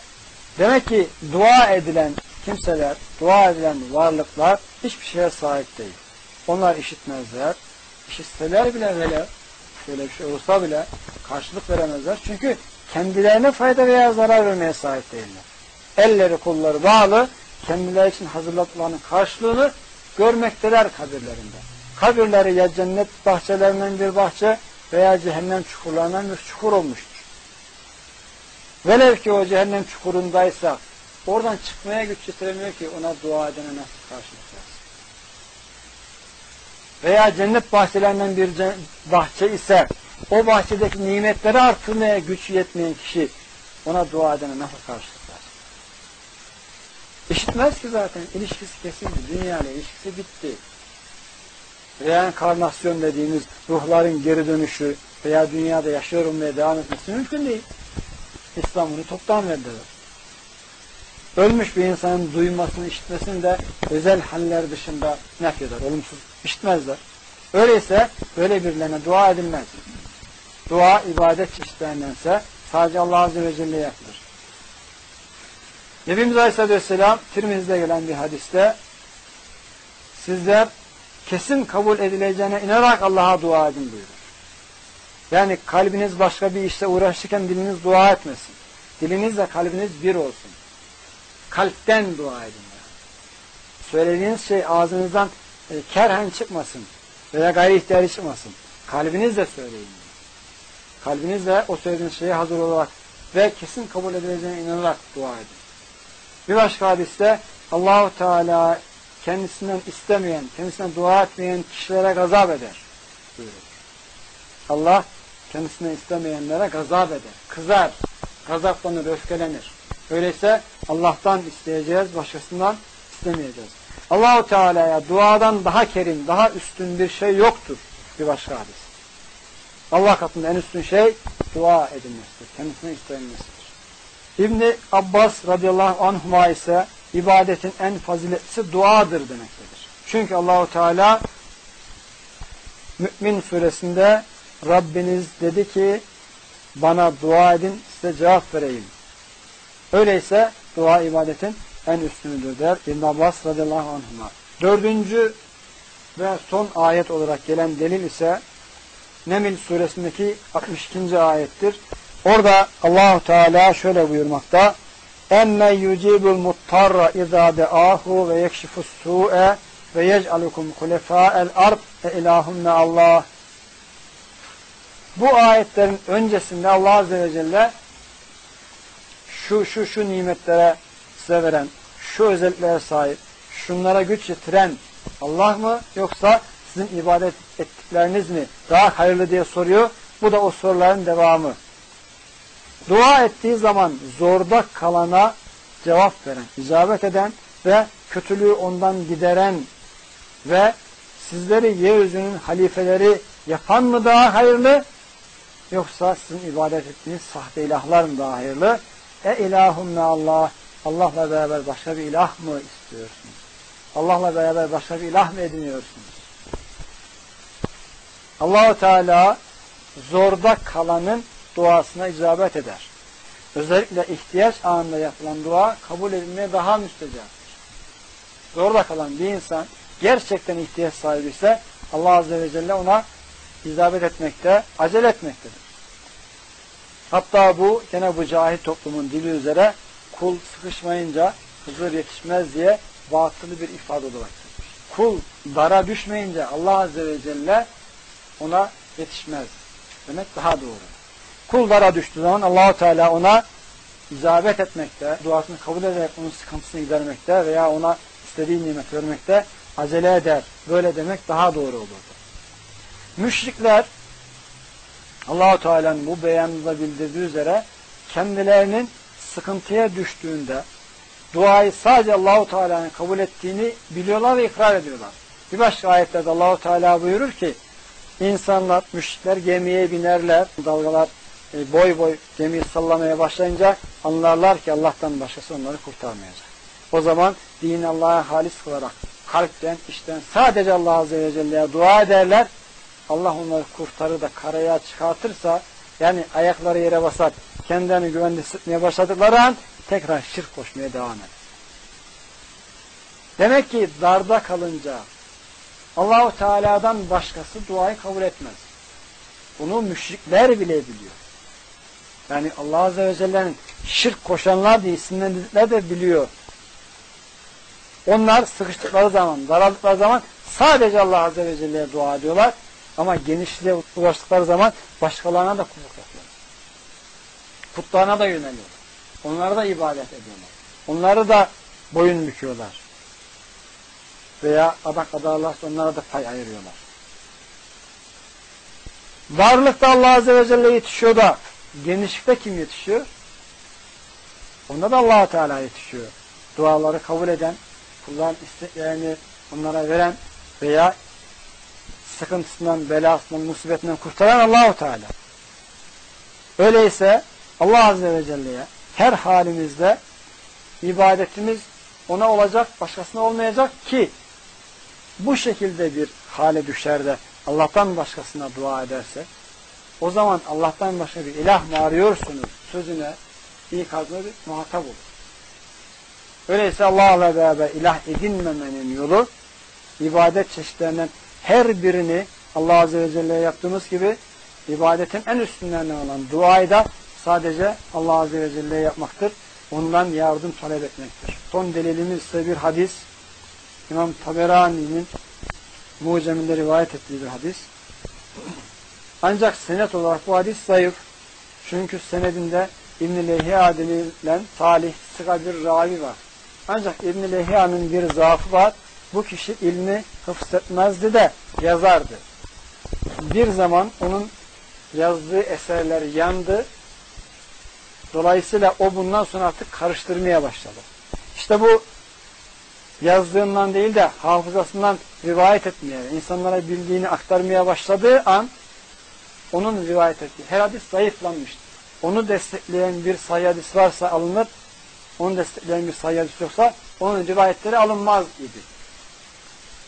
Demek ki dua edilen kimseler, dua edilen varlıklar hiçbir şeye sahip değil. Onlar işitmezler. İşitseler bile böyle, böyle bir şey olsa bile karşılık veremezler. Çünkü kendilerine fayda veya zarar vermeye sahip değiller. Elleri kolları bağlı, kendileri için hazırlatılanın karşılığını görmekteler kabirlerinde. Kabirleri ya cennet bahçelerinden bir bahçe veya cehennem çukurlarından bir çukur olmuştur. Velev ki o cehennem çukurundaysa oradan çıkmaya güç yetiremiyor ki ona dua edene nasıl karşılık versin. Veya cennet bahçelerinden bir bahçe ise o bahçedeki nimetleri artırmaya güç yetmeyen kişi ona dua edene nasıl karşılık versin? İşitmez ki zaten. ilişkisi kesildi. Dünya ile ilişkisi bitti. Reenkarnasyon dediğimiz ruhların geri dönüşü veya dünyada yaşıyor olmaya devam etmesi mümkün değil. İslam bunu toptan reddeder. Ölmüş bir insanın duymasını, işitmesini de özel haller dışında nefyeder, olumsuz işitmezler. Öyleyse böyle birilerine dua edilmez. Dua ibadet çeşitlerindense sadece Allah Azze ve Celle yapılır. Nebimiz Aleyhisselatü Vesselam Tirmiz'de gelen bir hadiste sizler kesin kabul edileceğine inanarak Allah'a dua edin buyurur. Yani kalbiniz başka bir işle uğraşırken diliniz dua etmesin. Dilinizle kalbiniz bir olsun. Kalpten dua edin. Yani. Söylediğiniz şey ağzınızdan e, kerhen çıkmasın veya gayri ihtiyari çıkmasın. Kalbinizle söyleyin. Kalbinizle o söylediğiniz şeye hazır olarak ve kesin kabul edileceğine inanarak dua edin. Bir başka hadiste Allahu Teala kendisinden istemeyen, kendisinden dua etmeyen kişilere gazap eder. Allah kendisine istemeyenlere gazap eder, kızar, gazaplanır, öfkelenir. Öyleyse Allah'tan isteyeceğiz, başkasından istemeyeceğiz. Allahu Teala'ya duadan daha kerim, daha üstün bir şey yoktur. Bir başka hadis. Allah katında en üstün şey dua edilmesidir. Kendisine istenmesidir. İbni Abbas radıyallahu anhuma ise ibadetin en faziletlisi duadır demektedir. Çünkü Allahu Teala Mü'min suresinde Rabbiniz dedi ki bana dua edin size cevap vereyim. Öyleyse dua ibadetin en üstünüdür der İbn Abbas radıyallahu anhuma. Dördüncü ve son ayet olarak gelen delil ise Nemil suresindeki 62. ayettir. Orada Allahu Teala şöyle buyurmakta. Emme yucibul muttarra izâ de'âhu ve yekşifus su'e ve yec'alukum hulefâ'el ard e ilahum Allah. Bu ayetlerin öncesinde Allah Azze ve Celle şu şu şu nimetlere size veren, şu özelliklere sahip, şunlara güç yetiren Allah mı yoksa sizin ibadet ettikleriniz mi daha hayırlı diye soruyor. Bu da o soruların devamı. Dua ettiği zaman zorda kalana cevap veren, icabet eden ve kötülüğü ondan gideren ve sizleri yeryüzünün halifeleri yapan mı daha hayırlı yoksa sizin ibadet ettiğiniz sahte ilahlar mı daha hayırlı? E ilahum Allah Allah'la beraber başka bir ilah mı istiyorsunuz? Allah'la beraber başka bir ilah mı ediniyorsunuz? Allahu Teala zorda kalanın duasına icabet eder. Özellikle ihtiyaç anında yapılan dua kabul edilmeye daha müstecaptır. Zorda kalan bir insan gerçekten ihtiyaç sahibi ise Allah Azze ve Celle ona icabet etmekte, acele etmektedir. Hatta bu gene bu cahil toplumun dili üzere kul sıkışmayınca Hızır yetişmez diye batılı bir ifade olarak kul dara düşmeyince Allah Azze ve Celle ona yetişmez. Demek daha doğru. Kul dara düştüğü zaman Allahu Teala ona icabet etmekte, duasını kabul ederek onun sıkıntısını gidermekte veya ona istediği nimet vermekte acele eder. Böyle demek daha doğru olurdu. Müşrikler Allahu Teala'nın bu beyanında bildirdiği üzere kendilerinin sıkıntıya düştüğünde duayı sadece Allahu Teala'nın kabul ettiğini biliyorlar ve ikrar ediyorlar. Bir başka ayetlerde Allahu Teala buyurur ki insanlar, müşrikler gemiye binerler, dalgalar e, boy boy gemiyi sallamaya başlayınca anlarlar ki Allah'tan başkası onları kurtarmayacak. O zaman din Allah'a halis kılarak kalpten, içten sadece Allah Azze ve Celle'ye dua ederler. Allah onları kurtarır da karaya çıkartırsa yani ayakları yere basar, kendilerini güvende hissetmeye başladıkları an tekrar şirk koşmaya devam eder. Demek ki darda kalınca Allahu Teala'dan başkası duayı kabul etmez. Bunu müşrikler bile biliyor. Yani Allah Azze ve Celle'nin şirk koşanlar diye isimlendirdikleri de biliyor. Onlar sıkıştıkları zaman, daraldıkları zaman sadece Allah Azze ve Celle'ye dua ediyorlar. Ama genişliğe ulaştıkları zaman başkalarına da kulluk yapıyorlar. Putlarına da yöneliyorlar. Onlara da ibadet ediyorlar. Onları da boyun büküyorlar. Veya adak adarlarsa onlara da pay ayırıyorlar. Varlıkta Allah Azze ve Celle yetişiyor da genişlikte kim yetişiyor? Onda da allah Teala yetişiyor. Duaları kabul eden, kulların isteklerini onlara veren veya sıkıntısından, belasından, musibetinden kurtaran Allahu Teala. Öyleyse Allah Azze ve Celle'ye her halimizde ibadetimiz ona olacak, başkasına olmayacak ki bu şekilde bir hale düşer de Allah'tan başkasına dua ederse o zaman Allah'tan başka bir ilah mı arıyorsunuz sözüne iyi kalbine bir muhatap olur. Öyleyse Allah'la beraber ilah edinmemenin yolu ibadet çeşitlerinden her birini Allah Azze ve Celle'ye yaptığımız gibi ibadetin en üstünlerinden olan duayı da sadece Allah Azze ve Celle'ye yapmaktır. Ondan yardım talep etmektir. Son delilimiz ise bir hadis. İmam Taberani'nin muceminde rivayet ettiği bir hadis. Ancak senet olarak bu hadis zayıf. Çünkü senedinde İbn-i Lehiya denilen talih, sıka bir ravi var. Ancak İbn-i bir zaafı var. Bu kişi ilmi hıfzetmezdi de yazardı. Bir zaman onun yazdığı eserler yandı. Dolayısıyla o bundan sonra artık karıştırmaya başladı. İşte bu yazdığından değil de hafızasından rivayet etmeye, insanlara bildiğini aktarmaya başladığı an onun rivayet ettiği her hadis zayıflanmıştır. Onu destekleyen bir sayı hadis varsa alınır, onu destekleyen bir sayı hadis yoksa onun rivayetleri alınmaz idi.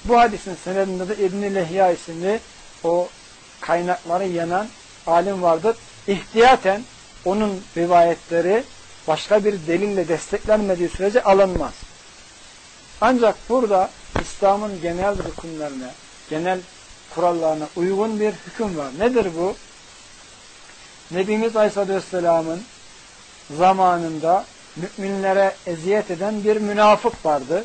Bu hadisin senedinde de İbn-i Lehya isimli o kaynakları yanan alim vardır. İhtiyaten onun rivayetleri başka bir delille desteklenmediği sürece alınmaz. Ancak burada İslam'ın genel rükunlarına, genel kurallarına uygun bir hüküm var. Nedir bu? Nebimiz Aleyhisselam'ın zamanında müminlere eziyet eden bir münafık vardı.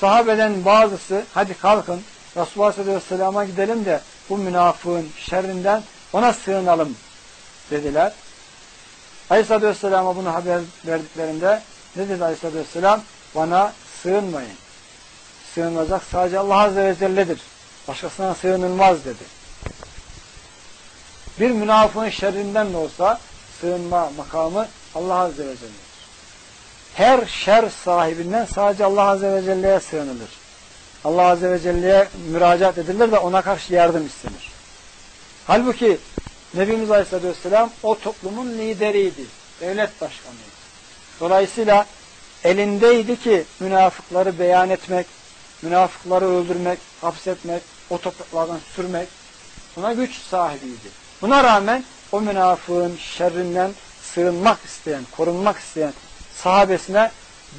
Sahabeden bazısı hadi kalkın Resulullah Aleyhisselam'a gidelim de bu münafığın şerrinden ona sığınalım dediler. Aleyhisselam'a bunu haber verdiklerinde ne dedi Aleyhisselam? Bana sığınmayın sığınılacak sadece Allah Azze ve Celle'dir. Başkasına sığınılmaz dedi. Bir münafığın şerrinden de olsa sığınma makamı Allah Azze ve Celle'dir. Her şer sahibinden sadece Allah Azze ve Celle'ye sığınılır. Allah Azze ve Celle'ye müracaat edilir de ona karşı yardım istenir. Halbuki Nebimiz Aleyhisselam o toplumun lideriydi. Devlet başkanıydı. Dolayısıyla elindeydi ki münafıkları beyan etmek, münafıkları öldürmek, hapsetmek, o topraklardan sürmek buna güç sahibiydi. Buna rağmen o münafığın şerrinden sığınmak isteyen, korunmak isteyen sahabesine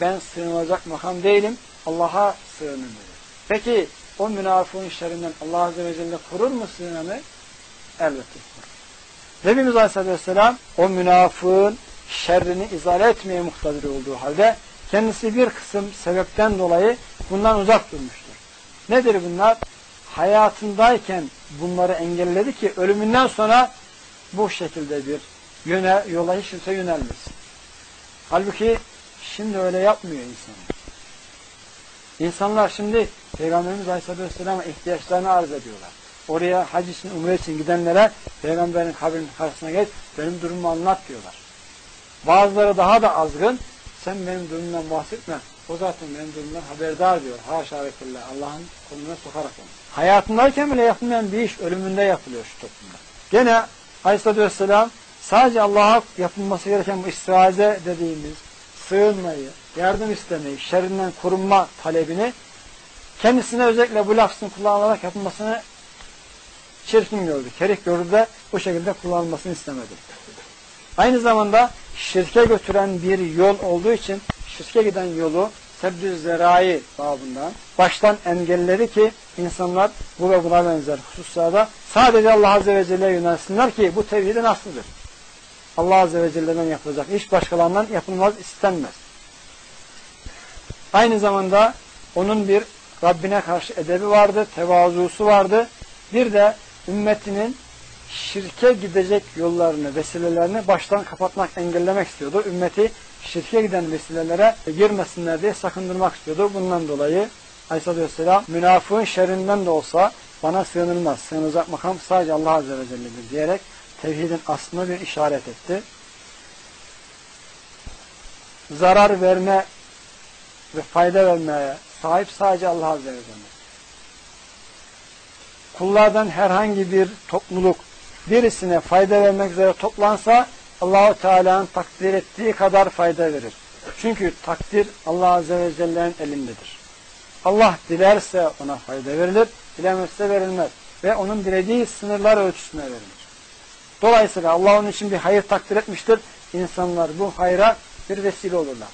ben sığınacak makam değilim, Allah'a sığının dedi. Peki o münafığın şerrinden Allah Azze ve Celle korur mu sığınanı? Elbette korur. Nebimiz Aleyhisselam o münafığın şerrini izale etmeye muhtadır olduğu halde kendisi bir kısım sebepten dolayı bundan uzak durmuştur. Nedir bunlar? Hayatındayken bunları engelledi ki ölümünden sonra bu şekilde bir yöne, yola hiç kimse yönelmesin. Halbuki şimdi öyle yapmıyor insanlar. İnsanlar şimdi Peygamberimiz Aleyhisselatü Vesselam'a ihtiyaçlarını arz ediyorlar. Oraya hac için, umre için gidenlere Peygamberin kabrinin karşısına geç, benim durumumu anlat diyorlar. Bazıları daha da azgın, sen benim durumumdan bahsetme, o zaten benim durumumdan haberdar diyor. Haşa ve Allah'ın konumuna sokarak onu. Hayatındayken bile yapılmayan bir iş ölümünde yapılıyor şu toplumda. Gene Aleyhisselatü Vesselam sadece Allah'a yapılması gereken bu istiaze dediğimiz sığınmayı, yardım istemeyi, şerrinden korunma talebini kendisine özellikle bu lafzın kullanılarak yapılmasını çirkin gördü. Kerih gördü de bu şekilde kullanılmasını istemedi. Aynı zamanda şirke götüren bir yol olduğu için şirke giden yolu sebdü zerai babından baştan engelledi ki insanlar bu ve buna benzer hususlarda sadece Allah Azze ve Celle'ye yönelsinler ki bu tevhidin aslıdır. Allah Azze ve Celle'den yapılacak iş başkalarından yapılmaz istenmez. Aynı zamanda onun bir Rabbine karşı edebi vardı, tevazusu vardı. Bir de ümmetinin şirke gidecek yollarını, vesilelerini baştan kapatmak, engellemek istiyordu. Ümmeti şirke giden vesilelere girmesinler diye sakındırmak istiyordu. Bundan dolayı Aleyhisselatü Vesselam münafığın şerrinden de olsa bana sığınılmaz. Sığınacak makam sadece Allah Azze ve Celle'dir diyerek tevhidin aslına bir işaret etti. Zarar verme ve fayda vermeye sahip sadece Allah Azze ve Celle. Kullardan herhangi bir topluluk birisine fayda vermek üzere toplansa Allahu Teala'nın takdir ettiği kadar fayda verir. Çünkü takdir Allah Azze ve Celle'nin elindedir. Allah dilerse ona fayda verilir, dilemezse verilmez. Ve onun dilediği sınırlar ölçüsüne verilir. Dolayısıyla Allah onun için bir hayır takdir etmiştir. İnsanlar bu hayra bir vesile olurlar.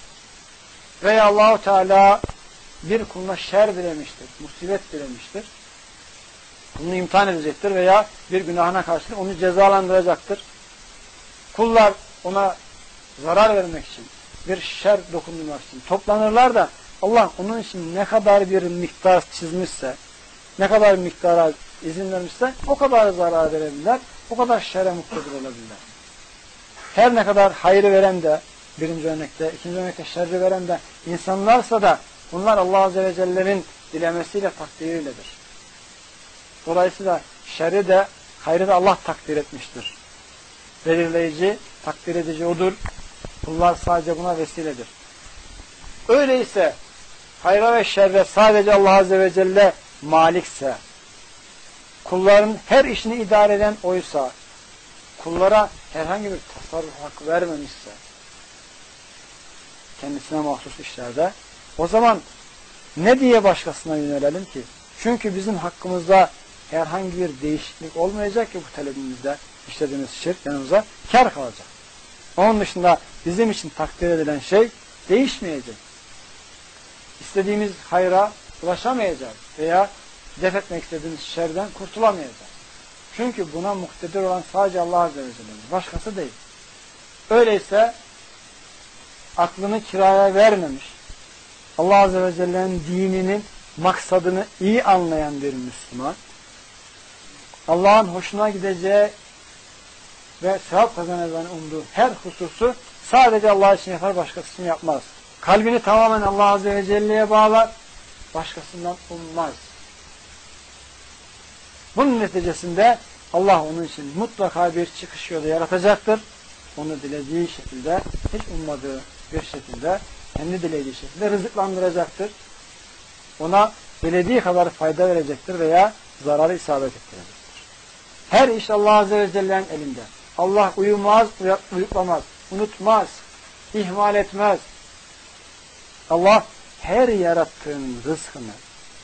Veya Allahu Teala bir kuluna şer dilemiştir, musibet dilemiştir. Bunu imtihan edecektir veya bir günahına karşılık onu cezalandıracaktır. Kullar ona zarar vermek için, bir şer dokundurmak için toplanırlar da Allah onun için ne kadar bir miktar çizmişse, ne kadar miktara izin vermişse o kadar zarar verebilirler, o kadar şere muktedir olabilirler. Her ne kadar hayrı veren de, birinci örnekte, ikinci örnekte şerri veren de insanlarsa da bunlar Allah Azze ve Celle'nin dilemesiyle takdiriyledir. Dolayısıyla şerri de hayrı da Allah takdir etmiştir. Belirleyici, takdir edici odur. Kullar sadece buna vesiledir. Öyleyse hayra ve şerre sadece Allah Azze ve Celle malikse, kulların her işini idare eden oysa, kullara herhangi bir tasarruf hakkı vermemişse, kendisine mahsus işlerde, o zaman ne diye başkasına yönelelim ki? Çünkü bizim hakkımızda herhangi bir değişiklik olmayacak ki bu talebimizde işlediğimiz şirk yanımıza kar kalacak. Onun dışında bizim için takdir edilen şey değişmeyecek. İstediğimiz hayra ulaşamayacağız veya def etmek istediğimiz şerden kurtulamayacağız. Çünkü buna muktedir olan sadece Allah Azze ve Celle'dir. Başkası değil. Öyleyse aklını kiraya vermemiş, Allah Azze ve Celle'nin dininin maksadını iyi anlayan bir Müslüman, Allah'ın hoşuna gideceği ve sevap kazanacağını umduğu her hususu sadece Allah için yapar, başkası için yapmaz. Kalbini tamamen Allah Azze ve Celle'ye bağlar, başkasından ummaz. Bunun neticesinde Allah onun için mutlaka bir çıkış yolu yaratacaktır. Onu dilediği şekilde, hiç ummadığı bir şekilde, kendi dilediği şekilde rızıklandıracaktır. Ona dilediği kadar fayda verecektir veya zararı isabet ettirecektir. Her iş Allah Azze ve Celle'nin elinde. Allah uyumaz, uyuklamaz, unutmaz, ihmal etmez. Allah her yarattığın rızkını,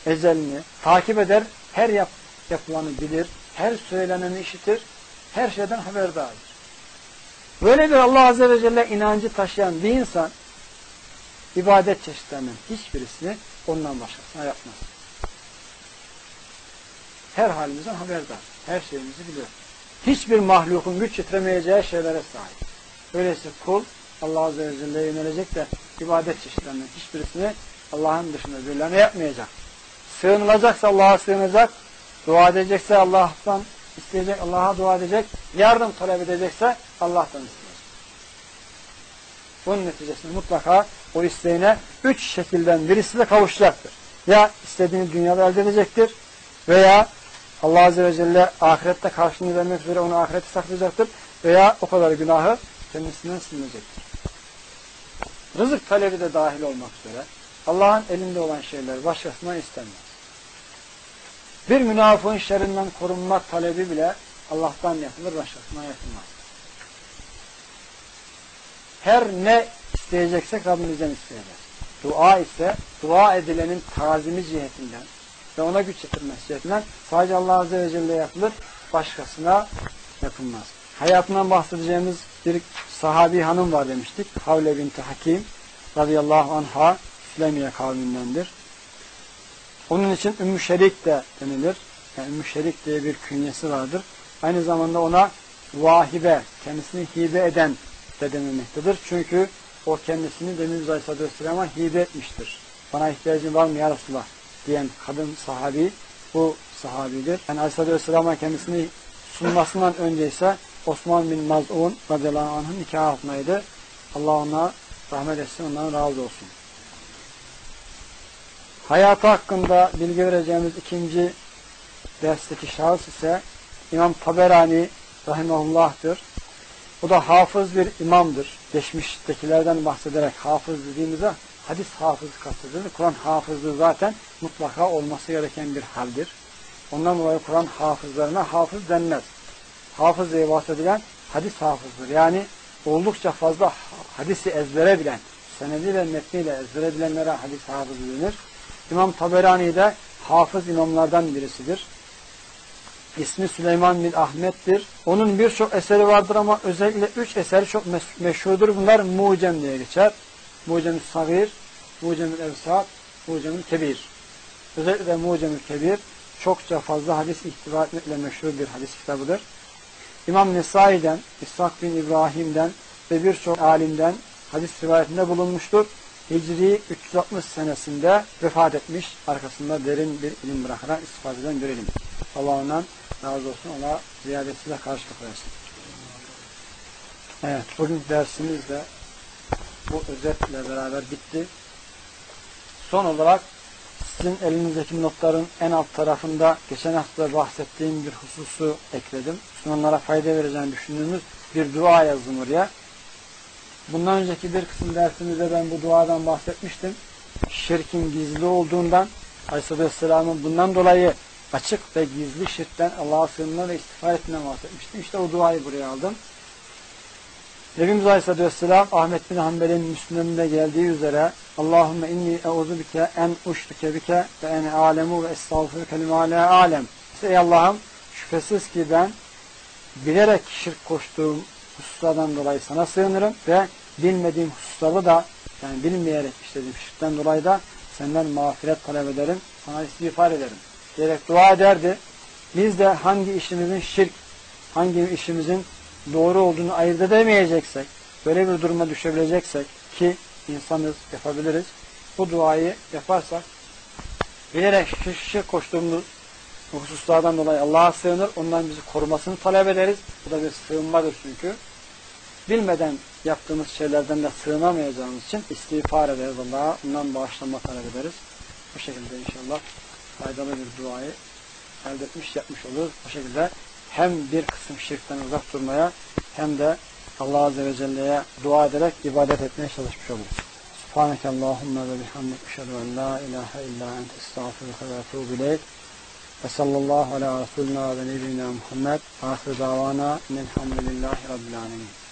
ezelini takip eder, her yap, yapılanı bilir, her söyleneni işitir, her şeyden haberdardır. Böyle bir Allah Azze ve Celle inancı taşıyan bir insan, ibadet çeşitlerinin hiçbirisini ondan başkasına yapmaz. Her halimizden haberdar. Her şeyimizi biliyor. Hiçbir mahlukun güç yetiremeyeceği şeylere sahip. Öyleyse kul Allah Azze ve Celle'ye yönelecek de ibadet çeşitlerinden hiçbirisini Allah'ın dışında birilerine yapmayacak. Sığınılacaksa Allah'a sığınacak, dua edecekse Allah'tan isteyecek, Allah'a dua edecek, yardım talep edecekse Allah'tan isteyecek. Bunun neticesinde mutlaka o isteğine üç şekilden birisiyle kavuşacaktır. Ya istediğini dünyada elde edecektir veya Allah Azze ve Celle ahirette karşılığını vermek üzere onu ahirete saklayacaktır veya o kadar günahı kendisinden silinecektir. Rızık talebi de dahil olmak üzere Allah'ın elinde olan şeyler başkasından istenmez. Bir münafığın şerrinden korunmak talebi bile Allah'tan yapılır, başkasından yapılmaz. Her ne isteyeceksek Rabbimizden isteyeceğiz. Dua ise dua edilenin tazimi cihetinden ve ona güç getirmesi cihetinden sadece Allah Azze ve Celle yapılır, başkasına yapılmaz. Hayatından bahsedeceğimiz bir sahabi hanım var demiştik. Havle binti Hakim radıyallahu anha Süleymiye kavmindendir. Onun için Ümmü Şerik de denilir. Yani Ümmü Şerik diye bir künyesi vardır. Aynı zamanda ona vahibe, kendisini hibe eden de denilmektedir. Çünkü o kendisini Demir Aleyhisselatü Vesselam'a hibe etmiştir. Bana ihtiyacın var mı ya Resulallah diyen kadın sahabi bu sahabidir. Yani Aleyhisselatü Vesselam'a kendisini sunmasından önce ise Osman bin Maz'un radıyallahu anh'ın nikah altındaydı. Allah ona rahmet etsin, ondan razı olsun. Hayatı hakkında bilgi vereceğimiz ikinci dersteki şahıs ise İmam Taberani rahimahullah'tır. Bu da hafız bir imamdır. Geçmiştekilerden bahsederek hafız dediğimizde hadis hafızı kastedilir. Kur'an hafızlığı zaten mutlaka olması gereken bir haldir. Ondan dolayı Kur'an hafızlarına hafız denmez. Hafız diye bahsedilen hadis hafızdır. Yani oldukça fazla hadisi ezbere bilen, senedi ve metniyle ezbere bilenlere hadis hafızı denir. İmam Taberani de hafız imamlardan birisidir. İsmi Süleyman bin Ahmet'tir. Onun birçok eseri vardır ama özellikle üç eseri çok meşhurdur. Bunlar Mucem diye geçer. Mucem-i Sagir, Mucem-i Evsat, Mucem-i Kebir. Özellikle Mucem-i Kebir çokça fazla hadis ihtiva etmekle meşhur bir hadis kitabıdır. İmam Nesai'den, İshak bin İbrahim'den ve birçok alimden hadis rivayetinde bulunmuştur. Hicri 360 senesinde vefat etmiş. Arkasında derin bir ilim bırakarak istifade eden bir ilim. Allah ondan razı olsun. Ona ziyadesiyle karşılık versin. Evet, bugün dersimiz de bu özetle beraber bitti. Son olarak sizin elinizdeki notların en alt tarafında geçen hafta bahsettiğim bir hususu ekledim. Müslümanlara fayda vereceğini düşündüğümüz bir dua yazdım oraya. Bundan önceki bir kısım dersimizde ben bu duadan bahsetmiştim. Şirkin gizli olduğundan Aleyhisselatü Vesselam'ın bundan dolayı açık ve gizli şirkten Allah'a sığınma ve istiğfar ettiğinden bahsetmiştim. İşte o duayı buraya aldım. Nebimiz Aleyhisselatü Vesselam Ahmet bin Hanbel'in Müslüm'ünde geldiği üzere Allahümme inni euzu bike en uştuke bike ve en alemu ve estağfurke lima alem. Ey Allah'ım şüphesiz ki ben bilerek şirk koştuğum hususlardan dolayı sana sığınırım ve bilmediğim hususları da yani bilmeyerek işlediğim şirkten dolayı da senden mağfiret talep ederim, sana istiğfar ederim diyerek dua ederdi. Biz de hangi işimizin şirk, hangi işimizin doğru olduğunu ayırt edemeyeceksek, böyle bir duruma düşebileceksek ki insanız, yapabiliriz. Bu duayı yaparsak bilerek şirk koştuğumuz hususlardan dolayı Allah'a sığınır, ondan bizi korumasını talep ederiz. Bu da bir sığınmadır çünkü. Bilmeden yaptığımız şeylerden de sığınamayacağımız için istiğfar ederiz Allah'a, ondan bağışlanma talep ederiz. Bu şekilde inşallah faydalı bir duayı elde etmiş, yapmış oluruz. Bu şekilde hem bir kısım şirkten uzak durmaya hem de Allah Azze ve Celle'ye dua ederek ibadet etmeye çalışmış oluruz. Subhaneke Allahümme ve bihamdik eşhedü en la ilahe illa ente estağfirüke ve etûbü ileyk. وصلى الله على رسولنا ونبينا محمد. آخر دعوانا إن الحمد لله رب العالمين.